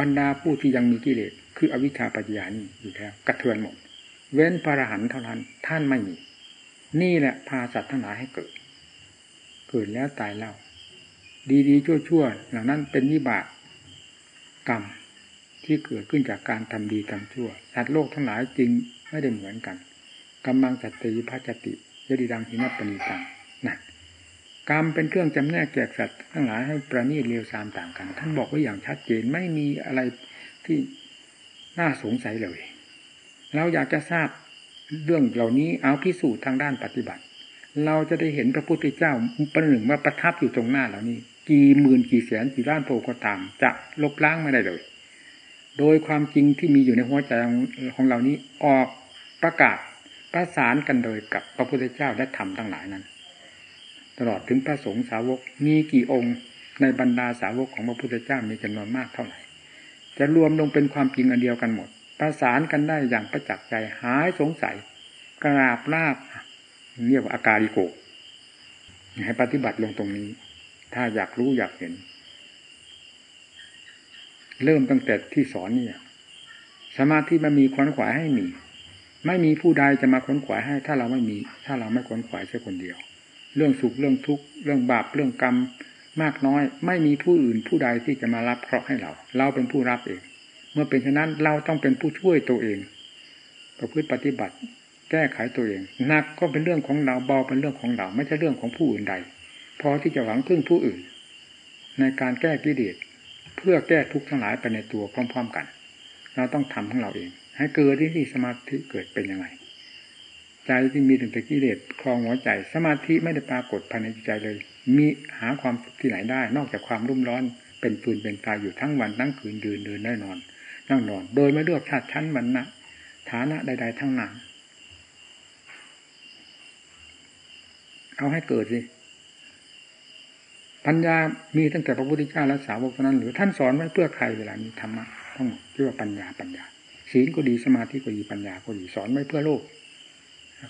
บรรดาผู้ที่ยังมีกิเลสคืออวิชชาปัจจยานี่อยู่แล้วกระเทือนหมด เว้นพระอรหันต์เท่านั้น ท่านไม่มี นี่แหละพาสัตว์ทั้งหลายให้เกิด เกิดแล้วตายเล่าดีๆชั่วๆเหล่านั้นเป็นวิบากกรรม ที่เกิดขึ้นจากการทำดีทำชั่วสัตว์โลกทั้งหลายจริงไม่ได้เหมือนกันกำลังสัตติพัจติยดิดังหินัปณิตังนั่นกรรมเป็นเครื่องจำแนกแจกสัตว์ทั้งหลายให้ประณีตเรียวซามต่างกัน ท่านบอกไว้อย่างชัดเจนไม่มีอะไรที่น่าสงสัยเลย เราอยากจะทราบเรื่องเหล่านี้เอาพิสูจน์ทางด้านปฏิบัติ เราจะได้เห็นพระพุทธเจ้าประหนึ่งว่าประทับอยู่ตรงหน้าเหล่านี้ กี่หมื่นกี่แสนกี่ล้านโพก็ตาม จะลบล้างไม่ได้เลย โดยความจริงที่มีอยู่ในหัวใจของเรานี้ออกประกาศประสานกันโดยกับพระพุทธเจ้าและธรรมทั้งหลายนั้น ตลอดถึงพระสงฆ์สาวกมีกี่องค์ในบรรดาสาวกของพระพุทธเจ้ามีจำนวนมากเท่าไหร่ จะรวมลงเป็นความจริงอันเดียวกันหมด ประสานกันได้อย่างประจักษ์ใจหายสงสัย กราบลาบเรียกว่าอาการิโกให้ปฏิบัติลงตรงนี้ ถ้าอยากรู้อยากเห็น เริ่มตั้งแต่ที่สอนนี่สมาธิมันมีควนขวายให้มี ไม่มีผู้ใดจะมาควนขวายให้ ถ้าเราไม่มี ถ้าเราไม่ควนขวายแค่คนเดียว เรื่องสุขเรื่องทุกข์เรื่องบาปเรื่องกรรมมากน้อย ไม่มีผู้อื่นผู้ใดที่จะมารับเคราะห์ให้เรา เราเป็นผู้รับเอง เมื่อเป็นฉะนั้นเราต้องเป็นผู้ช่วยตัวเองประพฤติปฏิบัติ แก้ไขตัวเองหนักก็เป็นเรื่องของเราเบาเป็นเรื่องของเรา ไม่ใช่เรื่องของผู้อื่นใดพอที่จะหวังพึ่งผู้อื่น ในการแก้กิเลส เพื่อแก้ทุกข์ทั้งหลายไปในตัวพร้อม ๆกัน เราต้องทำของเราเอง ให้เกิดที่ที่สมาธิเกิดเป็นยังไงใจที่มีแต่กิเลสคลองหัวใจ สมาธิไม่ได้ปรากฏภายในใจเลย มีหาความสุขที่ไหนได้ นอกจากความรุ่มร้อนเป็นปืนเป็นตายอยู่ทั้งวันทั้งคืนเดินเดินได้นอน นั่งนอน โดยไม่เลือกชาติชั้นมันนะฐานะใด ๆ ทั้งนั้นเอาให้เกิดสิ ปัญญามีตั้งแต่พระพุทธเจ้าและสาวกเท่านั้นหรือท่านสอนไว้เพื่อใครเวลานี้ธรรมะทั้งหมดเรียกว่าปัญญาปัญญาศีลก็ดีสมาธิก็ดีปัญญาก็ดีสอนไว้เพื่อโลก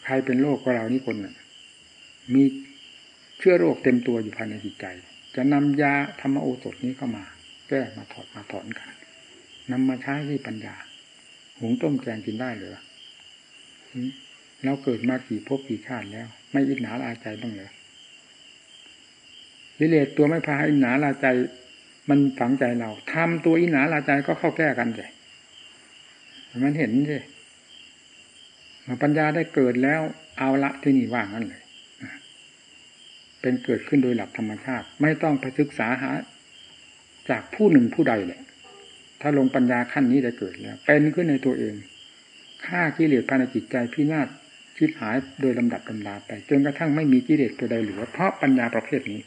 ใครเป็นโรคก็เรานี่คนมีเชื้อโรคเต็มตัวอยู่ภายในจิตใจ จะนำยาธรรมโอสถนี้เข้ามา แก้มาถอดมาถอนกันนำมาใช้ที่ปัญญา หุงต้มแกงกินได้เหรอเราเกิดมากี่ภพกี่ชาติแล้ว ไม่อิจฉาอาใจบ้างเหรอ กิเลสตัวไม่พาอินหนาลาใจ มันฝังใจเราทำตัวอินหนาลาใจก็เข้าแก้กันเลยมันเห็นสิปัญญาได้เกิดแล้วเอาละที่นี่ว่างนั้นเลย เป็นเกิดขึ้นโดยหลักธรรมชาติ ไม่ต้องไปศึกษาหา จากผู้หนึ่งผู้ใดแหละถ้าลงปัญญาขั้นนี้ได้เกิดแล้ว เป็นขึ้นในตัวเองฆ่ากิเลสภายในจิตใจพินาศชิดหายโดยลำดับลำดาไปจนกระทั่งไม่มีกิเลสตัวใดเหลือ เพราะปัญญาประเภทนี้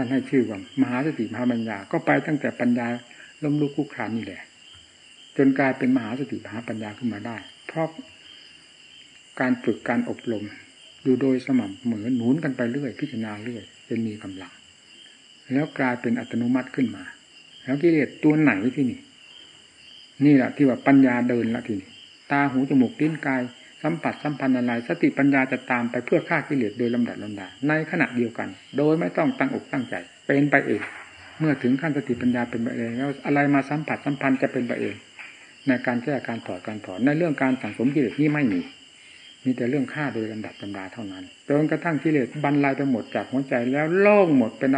ท่านให้ชื่อว่ามหาสติมหาปัญญา ก็ไปตั้งแต่ปัญญาล้มลุกคุกคลานนี่แหละ จนกลายเป็นมหาสติมหาปัญญาขึ้นมาได้ เพราะการฝึกการอบรมอยู่โดยสม่ำเหมือนหนุนกันไปเรื่อย พิจารณาเรื่อยจนมีกำลัง แล้วกลายเป็นอัตโนมัติขึ้นมา แล้วกิเลสตัวไหนที่นี่ นี่แหละที่ว่าปัญญาเดินละทีนี้ตาหูจมูกลิ้นกาย สัมผัสสัมพันธ์อะไรสติปัญญาจะตามไปเพื่อฆ่ากิเลสโดยลำดับลำดาในขณะเดียวกัน โดยไม่ต้องตั้งอกตั้งใจ เป็นไปเอง เมื่อถึงขั้นสติปัญญาเป็นไปเองแล้วอะไรมาสัมผัสสัมพันธ์จะเป็นไปเอง ในการแก้การถอดการถอนในเรื่องการสังสมกิเลสนี่ไม่มี มีแต่เรื่องฆ่าโดยลำดับลำดาเท่านั้นจนกระทั่งกิเลสบรรลัยไปหมดจากหัวใจแล้วโล่งหมดเป็น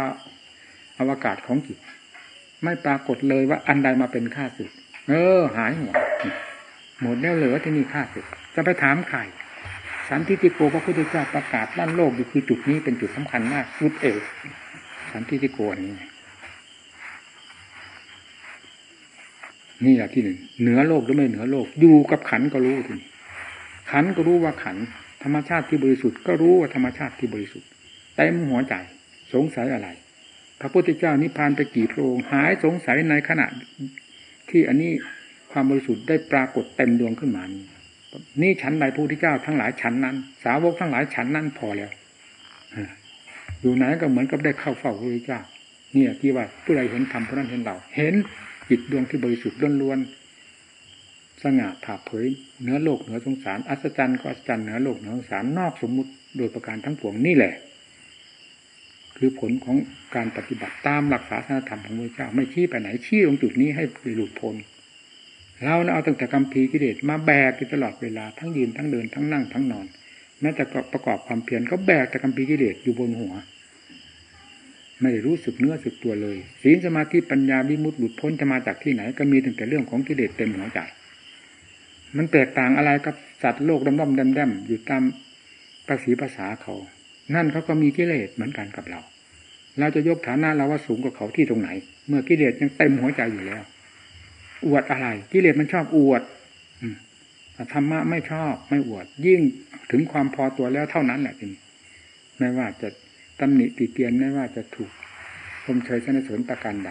อวกาศของจิตไม่ปรากฏเลยว่าอันใดมาเป็นข้าศึก เออ หายหมดหมดแล้วเหลือที่นี่ข้าศึก จะไปถามใครสันติติโกพระพุทธเจ้าประกาศด้านโลกอยู่คือจุดนี้เป็นจุดสำคัญมากจุดเอกสันติติโกนี้นี่แหละที่หนึ่งเหนือโลกหรือไม่เหนือโลก อยู่กับขันก็รู้ทีนี้ขันก็รู้ว่าขัน ธรรมชาติที่บริสุทธิ์ก็รู้ว่าธรรมชาติที่บริสุทธิ์เต็มหัวใจสงสัยอะไร พระพุทธเจ้านิพพานไปกี่พระองค์หายสงสัยในขณะที่อันนี้ความบริสุทธิ์ได้ปรากฏเต็มดวงขึ้นมานี้ นี่ชั้นใดพระพุทธเจ้าทั้งหลายชั้นนั้น สาวกทั้งหลายชั้นนั้นพอแล้วอยู่ไหนก็เหมือนกับได้เข้าเฝ้าพระพุทธเจ้าเนี่ยที่ว่าผู้ใดเห็นธรรมผู้นั้นเห็นเราเห็นจิตดวงที่บริสุทธิ์ล้วนๆสง่าผ่าเผยเหนือโลกเหนือสงสารอัศจรรย์ก็อัศจรรย์เหนือโลกเหนือสงสารนอกสมมุติโดยประการทั้งปวงนี่แหละ คือผลของการปฏิบัติตามหลักศาสนาธรรมของพระเจ้า ไม่ชี้ไปไหนชี้ตรงจุดนี้ให้หลุดพ้น เราเอาตั้งแต่กำพีกิเลสมาแบกอยู่ตลอดเวลาทั้งยืนทั้งเดินทั้งนั่งทั้งนอนแม้แต่ประกอบความเพียรก็แบกแต่กำพีกิเลสอยู่บนหัว ไม่ได้รู้สึกเนื้อสึกตัวเลยศีลสมาธิปัญญาวิมุตติหลุดพ้นจะมาจากที่ไหน ก็มีตั้งแต่เรื่องของกิเลสเต็มหัวใจมันแตกต่างอะไรกับสัตว์โลกดำดำดำดำอยู่ตามภาษีภาษาเขา นั่นเขาก็มีกิเลสเหมือนกันกับเรา เราจะยกฐานะเราว่าสูงกว่าเขาที่ตรงไหน เมื่อกิเลสยังเต็มหัวใจอยู่แล้ว อวดอะไรกิเลสมันชอบอวดธรรมะไม่ชอบไม่อวด ยิ่งถึงความพอตัวแล้วเท่านั้นแหละจริงไม่ว่าจะตำหนิติเตียนไม่ว่าจะถูกชมเชยสนเสริญประการใด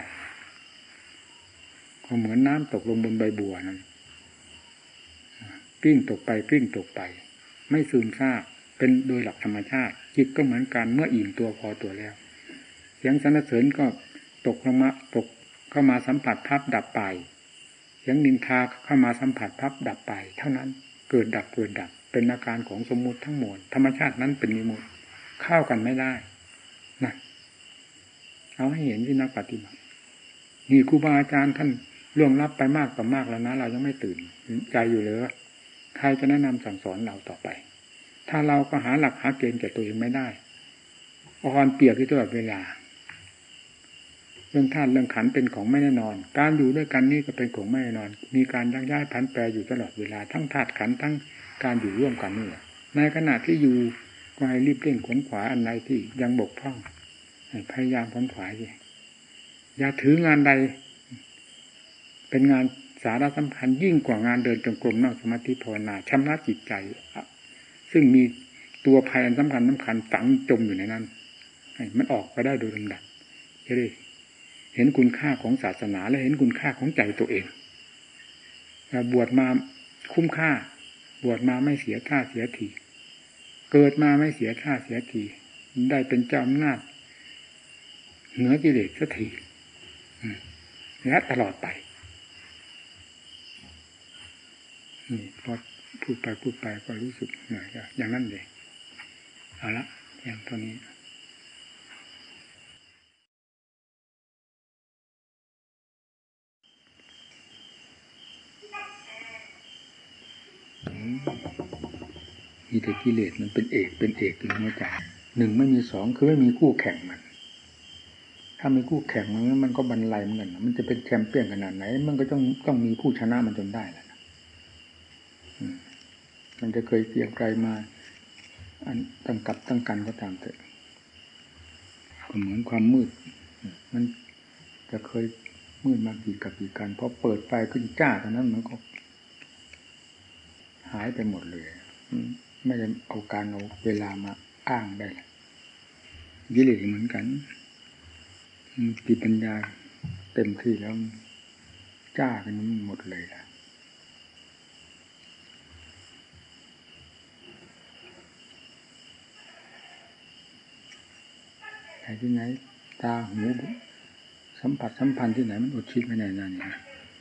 ก็เหมือนน้ำตกลงบนใบบัวนั้นกลิ้งตกไปกลิ้งตกไป ไม่ซึมซาบเป็นโดยหลักธรรมชาติ จิตก็เหมือนกันเมื่ออิ่มตัวพอตัวแล้ว เสียงสนเสริญก็ตกลงมาตกเข้ามาสัมผัสพับดับไป เสียงนินทาเข้ามาสัมผัสพับดับไป เท่านั้นเกิดดับเกิดดับ เป็นอาการของสมมุติทั้งหมดธรรมชาตินั้นเป็นมิมุติเข้ากันไม่ได้นะเอาให้เห็นที่นักปฏิบัตินี่ครูบาอาจารย์ท่านล่วงลับไปมากต่อมากแล้วนะ เรายังไม่ตื่นใจอยู่เลยใครจะแนะนำสั่งสอนเราต่อไป ถ้าเราก็หาหลักหาเกณฑ์แก่ตัวเองไม่ได้อ่อนเปียกที่ตลอดเวลา เรื่องธาตุเรื่องขันเป็นของไม่แน่นอน การอยู่ด้วยกันนี่ก็เป็นของไม่แน่นอน มีการยักย้ายผันแปรอยู่ตลอดเวลาทั้งธาตุขันทั้งการอยู่ร่วมกันนี่ในขณะที่อยู่ก็ให้รีบเร่งขนขวาอันใดที่ยังบกพร่องพยายามขนขวาสิอย่าถืองานใด เป็นงานสาระสำคัญยิ่งกว่างานเดินจงกรมนอกสมาธิภาวนาชำระจิตใจ ซึ่งมีตัวภัยอันสำคัญสำคัญฝังจมอยู่ในนั้นมันออกไปได้โดยลำดับจะได้ เห็นคุณค่าของศาสนา และเห็นคุณค่าของใจตัวเองบวชมาคุ้มค่า บวชมาไม่เสียท่าเสียทีเกิดมาไม่เสียท่าเสียทีได้เป็นเจ้าอำนาจเหนือกิเลสสักทีและตลอดไปนี่พอพูดไปพูดไปก็รู้สึกเหนื่อยอย่างนั้นเลยเอาละอย่างเท่านี้ มีแต่กิเลสมันเป็นเอกเป็นเอกอยู่ในหัวใจหนึ่งไม่มีสองคือไม่มีคู่แข่งมัน ถ้ามีคู่แข่งมันมันก็บรรลัยเหมือนกันมันจะเป็นแชมเปี้ยนขนาดไหน มันก็ต้องต้องมีผู้ชนะมันจนได้แหละมันจะเคยเกียงไกลมาอันตั้งกับตั้งกันก็ตามเถอะก็เหมือนความมืด มันจะเคยมืดมากี่กับกี่กันพอเปิดไฟขึ้นจ้าตอนนั้นมันก็ หายไปหมดเลยไม่ได้เอาการเอาเวลามาอ้างได้ยิเลสเหมือนกันติปัญญาเต็มที่แล้วจ้ากันมันหมดเลยล่ะไหนที่ไหน ตาหูสัมผัสสัมพันธ์ที่ไหนมันอดคิดไม่ได้นั่นเนี่ย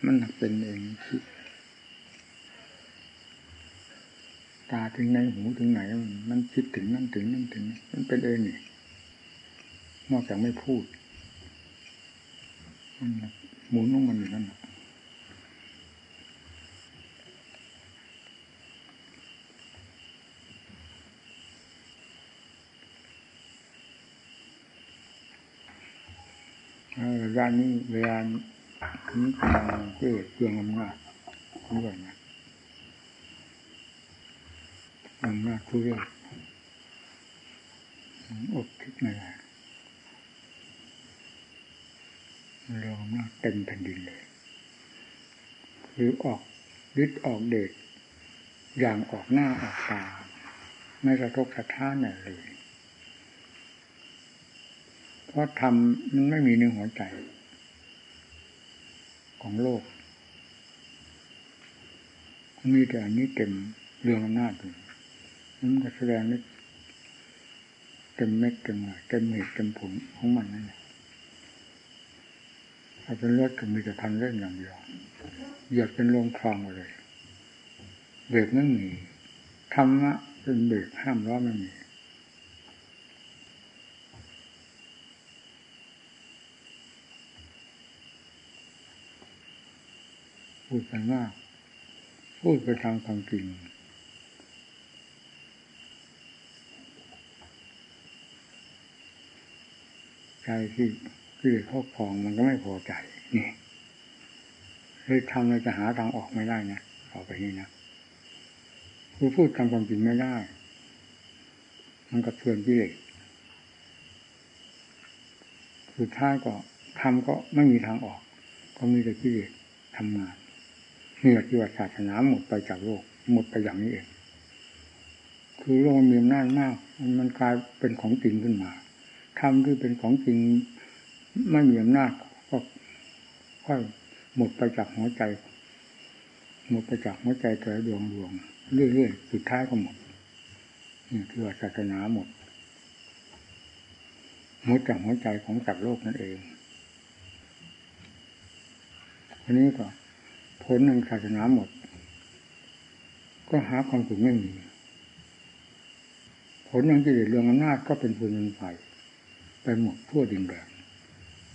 มันหนักเป็นเองคิด ตาถึงไหนหูถึงไหน มันคิดถึงนั่นถึงนั่นถึง มันเป็นเองนี่นอกจากไม่พูดมันหมุนลงมันอยู่นั่นเวลานนี้เวลานี้กำลังเกิดเพื่องอำนาจด้วยนะ อำนาจผู้เรียกอดคิดไม่ได้เราอำนาจเต็มแผ่นดินเลยหรือออกยึดออกเด็กอย่างออกหน้าออกตาไม่กระทบกระท้านไหนเลย เพราะทำมันไม่มีในหัวใจ ของโลกมีแต่อันนี้เต็มเรื่องอำนาจอยู่ มันก็แสดงนี่เต็มเม็ดเต็มหน่อยเต็มเหตุเต็มผลของมันนั่นแหละถ้าเป็นรถก็มีแต่ทันเล่นอย่างเดียวเหยียบเป็นลงคลองเลยเบรกไม่มีธรรมะเป็นเบรกห้ามล้อไม่มีพูดไปมาก พูดไปทางความจริง ใจที่ที่ครอบครองมันก็ไม่พอใจนี่เลยทำเลยจะหาทางออกไม่ได้นะต่อไปนี้นะคือพูดทำความจริงไม่ได้ มันกับเพื่อนที่เล็กสุดท้ายก็ทำก็ไม่มีทางออก ก็มีแต่ที่เล็กทำงานนี่แหละที่ว่าศาสนาหมดไปจากโลก หมดไปอย่างนี้เอง คือโลกมีอำนาจมาก มันกลายเป็นของจริงขึ้นมา ธรรมที่เป็นของจริงไม่มีอำนาจก็ค่อยหมดไปจากหัวใจ หมดไปจากหัวใจแต่ดวงดวงเรื่อยๆสุดท้ายก็หมดนี่คือศาสนาหมดหมดจากหัวใจของสัตว์โลกนั่นเองอันนี้ก็ผลหนึ่งศาสนาหมด ก็หาความสุขไม่มีผลหนึ่งที่เดือดเรื่องอำนาจก็เป็นฟืนเป็นไฟ ไปหมดทั่วดินแดน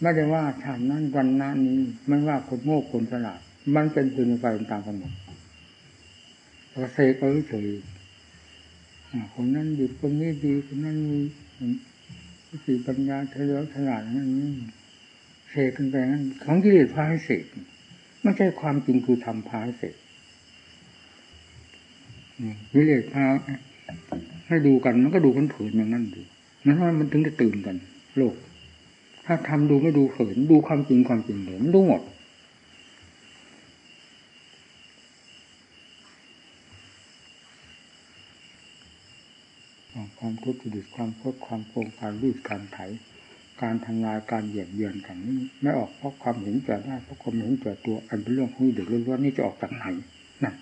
ไม่ได้ว่าชาตินั้นวันนั้นนี้ไม่ว่าคนโง่คนฉลาด มันเป็นปืนไฟตามกันหมดเราเสกเอาเฉยคนนั้นดีคนนี้ดีคนนั้นมีสีปัญญาเฉลียวฉลาดนั่นนี่เสกกันไปนั้นของกิเลสพาให้เสกไม่ใช่ความจริงคือทำพาให้เสกกิเลสพาให้ดูกันมันก็ดูกันผินอย่างนั้นดูนั้นว่ามันถึงจะตื่นกัน โลก ถ้าทำดูไม่ดูเผินดูความจริงความจริงเลยมันดูหมดความทุจริตความโคตรความโกงการรีดการไถ การทำลายการเหยียบเยือนกันนี่ไม่ออกเพราะความเห็นแก่ได้เพราะความเห็นแก่ตัวอันเป็นเรื่องของเด็กล้วนๆนี่จะออกจากไหนนั่น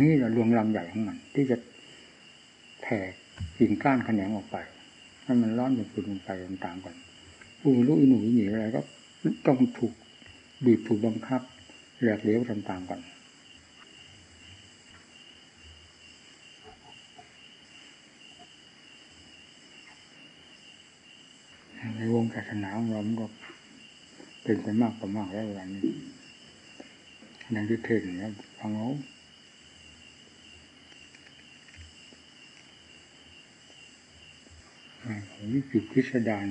นี่แหละรวงรังใหญ่ของมัน ที่จะ แผ่กิ่งก้านแขนงออกไปให้มันร้อนเป็นฟืนไฟต่างๆกันผู้รู้อิหนุ่ยหนีอะไรก็ต้องถูกบีบถูกบังคับแหลกเหลวต่างๆกันในวงศาสนาของเราก็เป็นไปมากกว่ามากแล้ววันนี้ยังที่เทศน์เนี่ยฟังเอา วิจิตพิสดาร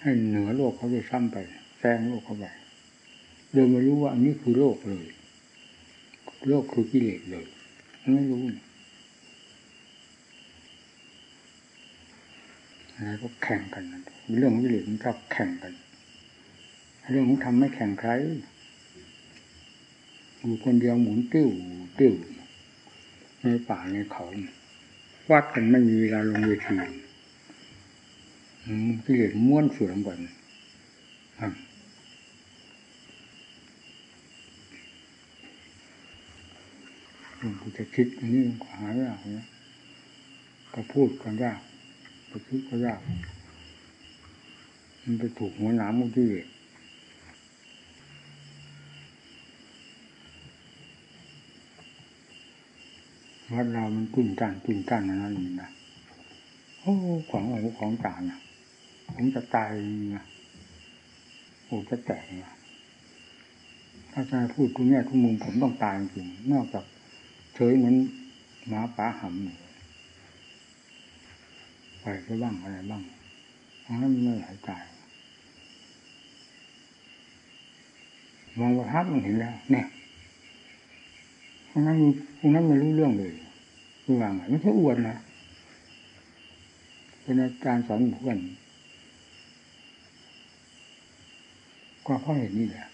ให้เหนือโลกเขาจะซ้ำไปแซงโลกเขาไปโดยไม่รู้ว่าอันนี้คือโลกเลย โลกคือกิเลสเลย ไม่รู้อะไรก็แข่งกันเรื่องวิเลศมันชอบแข่งกัน เรื่องของทำไม่แข่งใครอยู่คนเดียวหมุนติ้วติ้วในป่าในเขาวัดกันไม่มีเวลาลงเวที กิเลสม้วนเสือมก่อนกูจะคิดอันนี้หายากนะก็พูดกันยากไปคิดก็ยาก มันไปถูกหัวหนามมุที่วัดเรามันกุ้นกันกุ้นกันนั่นนี่นะโอ้ของอะไรของต่างนะ ผมจะตายนะโอ้จะแตกนะถ้าจะพูดทุกแง่ทุกมุมผมต้องตายจริงนอกจากเฉยเหมือนหมาป่าหำไปก็บ้างอะไรบ้างเพราะนั้นไม่หายใจมองว่าทับมันเห็นแล้วเนี่ยเพราะนั้นพวกนั้นไม่รู้เรื่องเลยคือว่าไงไม่ใช่อวดนะเป็นอาจารย์สอนเพื่อน ก็เพราะเห็นนี่แหละ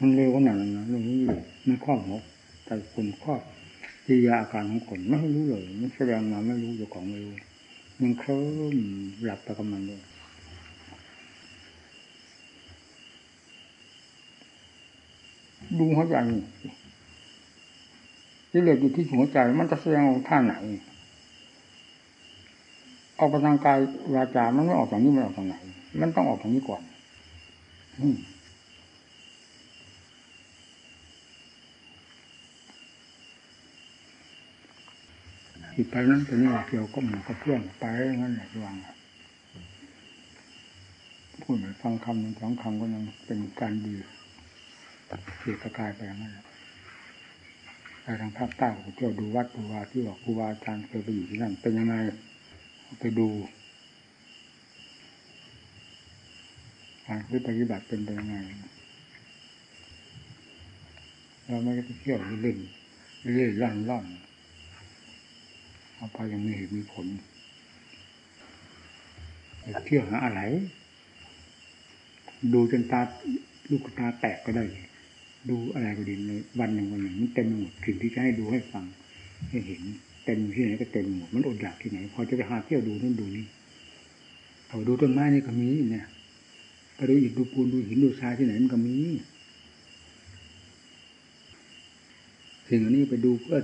มันเร็วขนาดนั้นนะเรื่องนี้มันครอบหัวใจคนครอบกิยาอาการของคนไม่รู้เลยมันแสดงมาไม่รู้จ้าของไม่รู้มันเคลิ้มหลับไปกับมันเลยดูหัวใจที่เหลืออยู่ที่หัวใจ มันจะแสดงท่าไหน ออกไปทางกายวาจามันไม่ออกทางนี้มันออกทางไหนมันต้องออกทางนี้ก่อนอืมผิดไปนั้นตัวนี้เกี่ยวก็หมูกับเพื่อนไปงั้นแหละวางพูดฟังคำหนึ่งสองคำก็ยังเป็นการดีเกียกกายไปนั่นแหละไปทางภาคใต้ไปเที่ยวดูวัดดูวาที่บอกครูบาอาจารย์เคยไปอยู่ที่นั่นเป็นยังไง ไปดูการปฏิบัติเป็นยังไง เราไม่ได้ไปเที่ยวเล่นเล่นล่อนล่อนเอาไปยังมีเหตุมีผลเที่ยวหาอะไร ดูจนตาลูกตาแตกก็ได้ ดูอะไรก็ดีในวันหนึ่งวันหนึ่งมันเต็มหมดสิ่งที่จะให้ดูให้ฟังให้เห็น เต็มที่ไหนก็เต็มหมดมันอดอยากที่ไหน พอจะไปหาเที่ยวดูนั่นดูนี่เอาดูต้นไม้นี่ก็มีเนี่ยไปดูอิฐดูปูนดูหินดูทรายที่ไหนมันก็มีสิ่งอันนี้ไปดูเพื่อ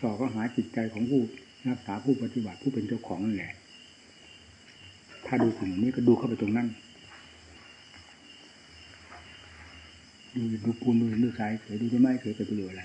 สอบก็หาจิตใจของผู้รักษาผู้ปฏิบัติผู้เป็นเจ้าของนั่นแหละ ถ้าดูสิ่งนี้ก็ดูเข้าไปตรงนั้นดูดูปูนดูหินดูทรายเฉยดูต้นไม้เฉยไปประโยชน์อะไร